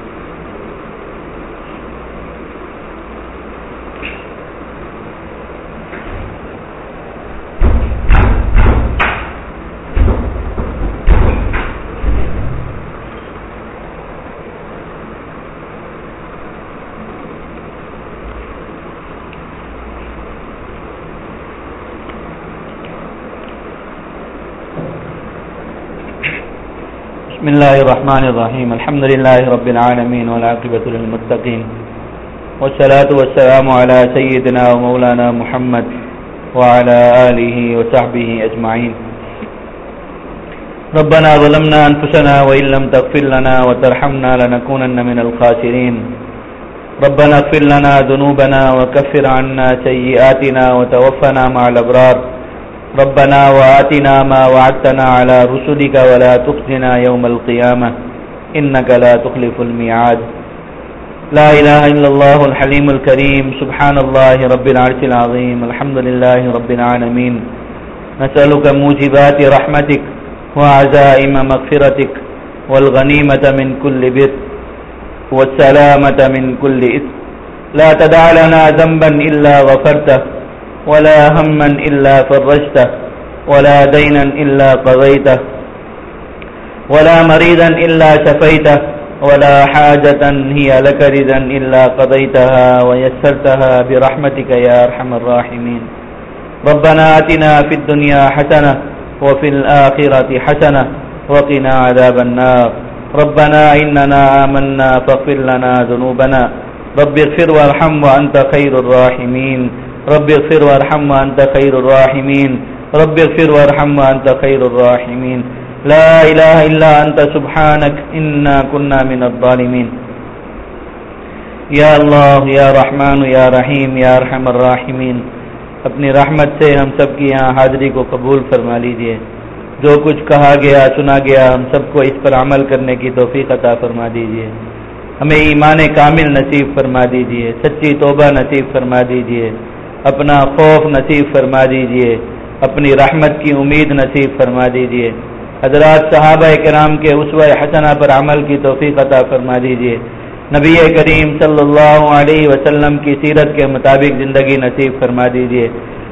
بسم الله الرحمن الرحيم الحمد لله رب العالمين والعاقبة للمتقين والصلاة والسلام على سيدنا ومولانا محمد وعلى آله وصحبه أجمعين ربنا ظلمنا أنفسنا وإن لم تغفر لنا وترحمنا لنكونن من الخاسرين ربنا اغفر لنا ذنوبنا وكفر عنا سيئاتنا وتوفنا مع الأبرار ربنا وآتنا ما وعدتنا على رسلك ولا تخزنا يوم القيامة. إنك لا تخلف الميعاد. لا إله إلا الله الحليم الكريم. سبحان الله رب العرش العظيم. الحمد لله رب العالمين. نسألك موجبات رحمتك وعزائم مغفرتك والغنيمة من كل بر والسلامة من كل إثم. لا تدع لنا ذنبا إلا غفرته. ولا هما إلا فرجته ولا دينا إلا قضيته ولا مريدا إلا شفيته ولا حاجة هي لك ردا إلا قضيتها ويسرتها برحمتك يا أرحم الراحمين. ربنا آتنا في الدنيا حسنة وفي الآخرة حسنة وقنا عذاب النار. ربنا إننا آمنا فاغفر لنا ذنوبنا. رب اغفر وارحم وأنت خير الراحمين. رب اغفر وارحم وانت خير الراحمين رب اغفر وارحم وانت خير الراحمين لا اله الا انت سبحانك انا كنا من الظالمين یا اللہ، یا رحمان، یا رحیم، یا ارحم الراحمین. اپنی رحمت سے ہم سب کی یہاں حاضری کو قبول فرما لیجیے. جو کچھ کہا گیا، سنا گیا، ہم سب کو اس پر عمل کرنے کی توفیق عطا فرما دیجیے. ہمیں ایمان کامل نصیب فرما دیجیے، سچی توبہ نصیب فرما دیجیے. اپنا خوف نصیب فرما دیجیے، اپنی رحمت کی امید نصیب فرما دیجیے۔ حضرات صحابہ کرام کے اسوہ حسنہ پر عمل کی توفیق عطا فرما دیجیے۔ نبی کریم صلی اللہ علیہ وسلم کی سیرت کے مطابق زندگی نصیب فرما دیجیے۔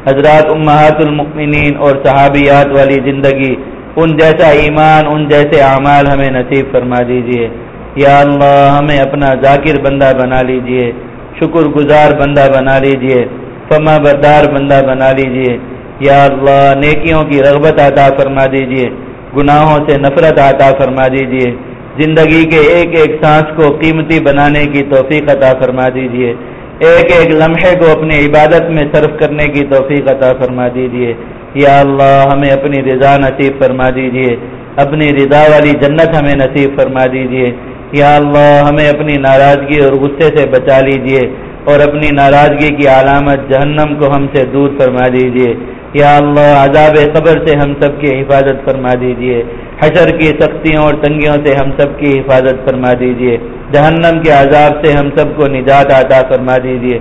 حضرات امہات المؤمنین اور صحابیات والی زندگی، ان جیسا ایمان، ان جیسے اعمال ہمیں نصیب فرما دیجیے۔ یا اللہ، ہمیں اپنا ذاکر بندہ بنا لیجیے شکر گزار بندہ بنا لیجیے۔ فما بردار بندہ بنا لیجیے۔ یا اللہ، نیکیوں کی رغبت عطا فرما دیجیے۔ گناہوں سے نفرت عطا فرما دیجیے۔ زندگی کے ایک ایک سانس کو قیمتی بنانے کی توفیق عطا فرما دیجیے۔ ایک ایک لمحے کو اپنی عبادت میں صرف کرنے کی توفیق عطا فرما دیجیے۔ یا اللہ، ہمیں اپنی رضا نصیب فرما دیجیے۔ اپنی رضا والی جنت ہمیں نصیب فرما دیجیے۔ یا اللہ، ہمیں اپنی ناراضگی اور غصے سے بچا لیجیے۔ اور اپنی ناراضگی کی علامت جہنم کو ہم سے دور فرما دیجیے یا اللہ، عذاب قبر سے ہم سب کی حفاظت فرما دیجیے حشر کی سختیوں اور تنگیوں سے ہم سب کی حفاظت فرما دیجیے جہنم کے عذاب سے ہم سب کو نجات عطا فرما دیجیے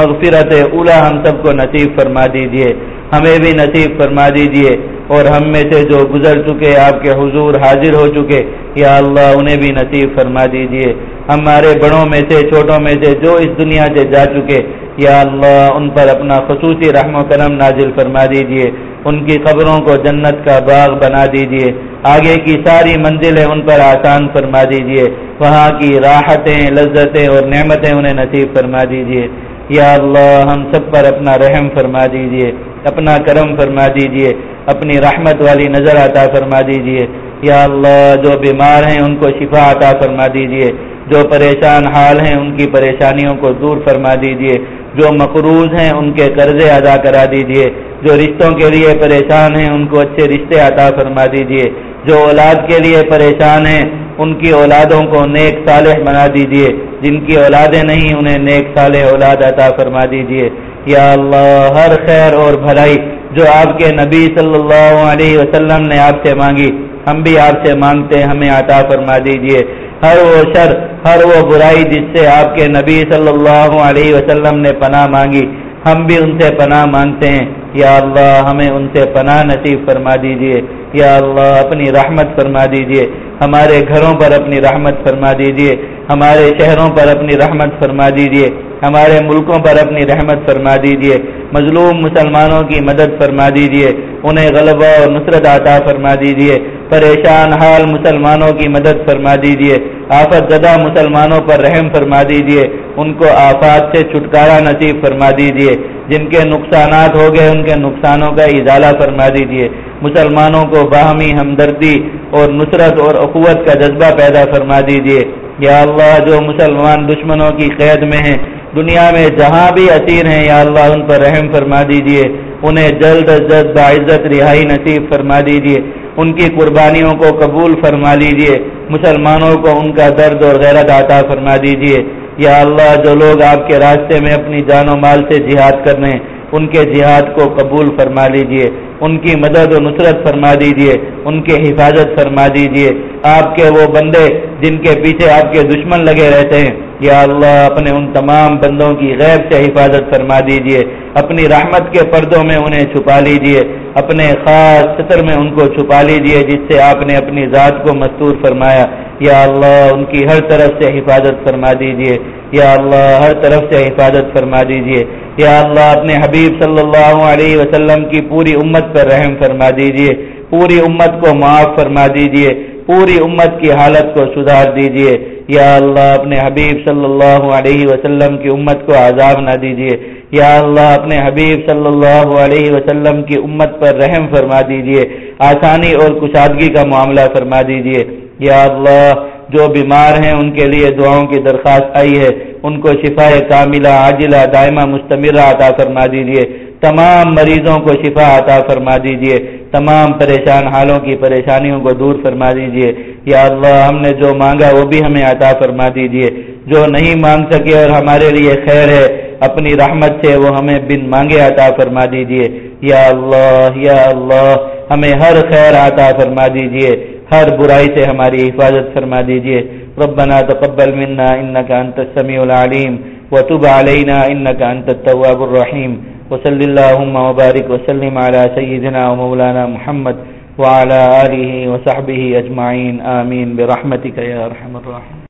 مغفرت اولا ہم سب کو نصیب فرما دیجیے ہمیں بھی نصیب فرما دیجیے اور ہم میں سے جو گزر چکے، آپ کے حضور حاضر ہو چکے، یا اللہ، انہیں بھی نصیب فرما دیجیے ہمارے بڑوں میں سے چھوٹوں میں سے جو اس دنیا سے جا چکے، یا اللہ، ان پر اپنا خصوصی رحم و کرم نازل فرما دیجیے، ان کی قبروں کو جنت کا باغ بنا دیجیے، آگے کی ساری منزلیں ان پر آسان فرما دیجیے، وہاں کی راحتیں، لذتیں اور نعمتیں انہیں نصیب فرما دیجیے۔ یا اللہ، ہم سب پر اپنا رحم فرما دیجیے، اپنا کرم فرما دیجیے، اپنی رحمت والی نظر عطا فرما دیجیے۔ یا اللہ، جو بیمار ہیں، ان کو شفا عطا فرما دیجیے۔ جو پریشان حال ہیں، ان کی پریشانیوں کو دور فرما دیجیے۔ جو مقروض ہیں، ان کے قرضے ادا کرا دیجیے۔ جو رشتوں کے لیے پریشان ہیں، ان کو اچھے رشتے عطا فرما دیجیے۔ جو اولاد کے لیے پریشان ہیں، ان کی اولادوں کو نیک صالح بنا دیجیے۔ جن کی اولادیں نہیں، انہیں نیک صالح اولاد عطا فرما دیجیے۔ یا اللہ، ہر خیر اور بھلائی جو آپ کے نبی صلی اللہ علیہ وسلم نے آپ سے مانگی، ہم بھی آپ سے مانگتے ہمیں عطا فرما دیجیے۔ ہر وہ شر، ہر وہ برائی جس سے آپ کے نبی صلی اللہ علیہ وسلم نے پناہ مانگی، ہم بھی ان سے پناہ مانگتے ہیں۔ یا اللہ، ہمیں ان سے پناہ نصیب فرما دیجیے۔ یا اللہ، اپنی رحمت فرما دیجیے۔ ہمارے گھروں پر اپنی رحمت فرما دیجیے، ہمارے شہروں پر اپنی رحمت فرما دیجیے، ہمارے ملکوں پر اپنی رحمت فرما دیجیے، مظلوم مسلمانوں کی مدد فرما دیجیے، انہیں غلبہ اور نصرت عطا فرما دیجیے، پریشان حال مسلمانوں کی مدد فرما دیجیے، آفت زدہ مسلمانوں پر رحم فرما دیجیے، ان کو آفات سے چھٹکارا نصیب فرما دیجیے، جن کے نقصانات ہو گئے، ان کے نقصانوں کا اضالہ فرما دیجیے، مسلمانوں کو باہمی ہمدردی اور نصرت اور اخوت کا جذبہ پیدا فرما دیجیے یا اللہ جو مسلمان دشمنوں کی قید میں ہیں، دنیا میں جہاں بھی اسیر ہیں، یا اللہ ان پر رحم فرما دیجیے، انہیں جلد از جلد باعزت رہائی نصیب فرما دیجیے، ان کی قربانیوں کو قبول فرما لیجیے، مسلمانوں کو ان کا درد اور غیرت عطا فرما دیجیے۔ یا اللہ جو لوگ آپ کے راستے میں اپنی جان و مال سے جہاد کر رہے ہیں، ان کے جہاد کو قبول فرما لیجیے۔ ان کی مدد و نصرت فرما دیجیے، ان کے حفاظت فرما دیجیے۔ آپ کے وہ بندے جن کے پیچھے آپ کے دشمن لگے رہتے ہیں، یا اللہ اپنے ان تمام بندوں کی غیب سے حفاظت فرما دیجیے۔ اپنی رحمت کے پردوں میں انہیں چھپا لیجیے۔ اپنے خاص سطر میں ان کو چھپا لیجیے، جس سے آپ نے اپنی ذات کو مستور فرمایا۔ یا اللہ ان کی ہر طرف سے حفاظت فرما دیجیے۔ یا اللہ، ہر طرف سے حفاظت فرما دیجیے۔ یا اللہ، اپنے حبیب صلی اللہ علیہ وسلم کی پوری امت پر رحم فرما دیجیے۔ پوری امت کو معاف فرما دیجیے۔ پوری امت کی حالت کو سدھار دیجیے۔ یا اللہ، اپنے حبیب صلی اللہ علیہ وسلم کی امت کو عذاب نہ دیجیے یا اللہ، اپنے حبیب صلی اللہ علیہ وسلم کی امت پر رحم فرما دیجیے آسانی اور کشادگی کا معاملہ فرما دیجیے یا اللہ جو بیمار ہیں ان کے لیے دعاؤں کی درخواست آئی ہے، ان کو شفا کاملہ، عاجلہ، دائمہ، مستمرہ عطا فرما دیجیے تمام مریضوں کو شفا عطا فرما دیجیے تمام پریشان حالوں کی پریشانیوں کو دور فرما دیجیے یا اللہ، ہم نے جو مانگا وہ بھی ہمیں عطا فرما دیجیے جو نہیں مانگ سکے اور ہمارے لیے خیر ہے، اپنی رحمت سے وہ ہمیں بن مانگے عطا فرما دیجیے یا اللہ یا اللہ، ہمیں ہر خیر عطا فرما دیجیے ہر برائی سے ہماری حفاظت فرما دیجیے ربنا تقبل منا انك انت السميع العليم وتب علينا انك انت التواب الرحيم وصل اللهم وبارك وسلم على سيدنا ومولانا محمد وعلى آله وصحبه أجمعين آمين برحمتك يا رحم الراحمين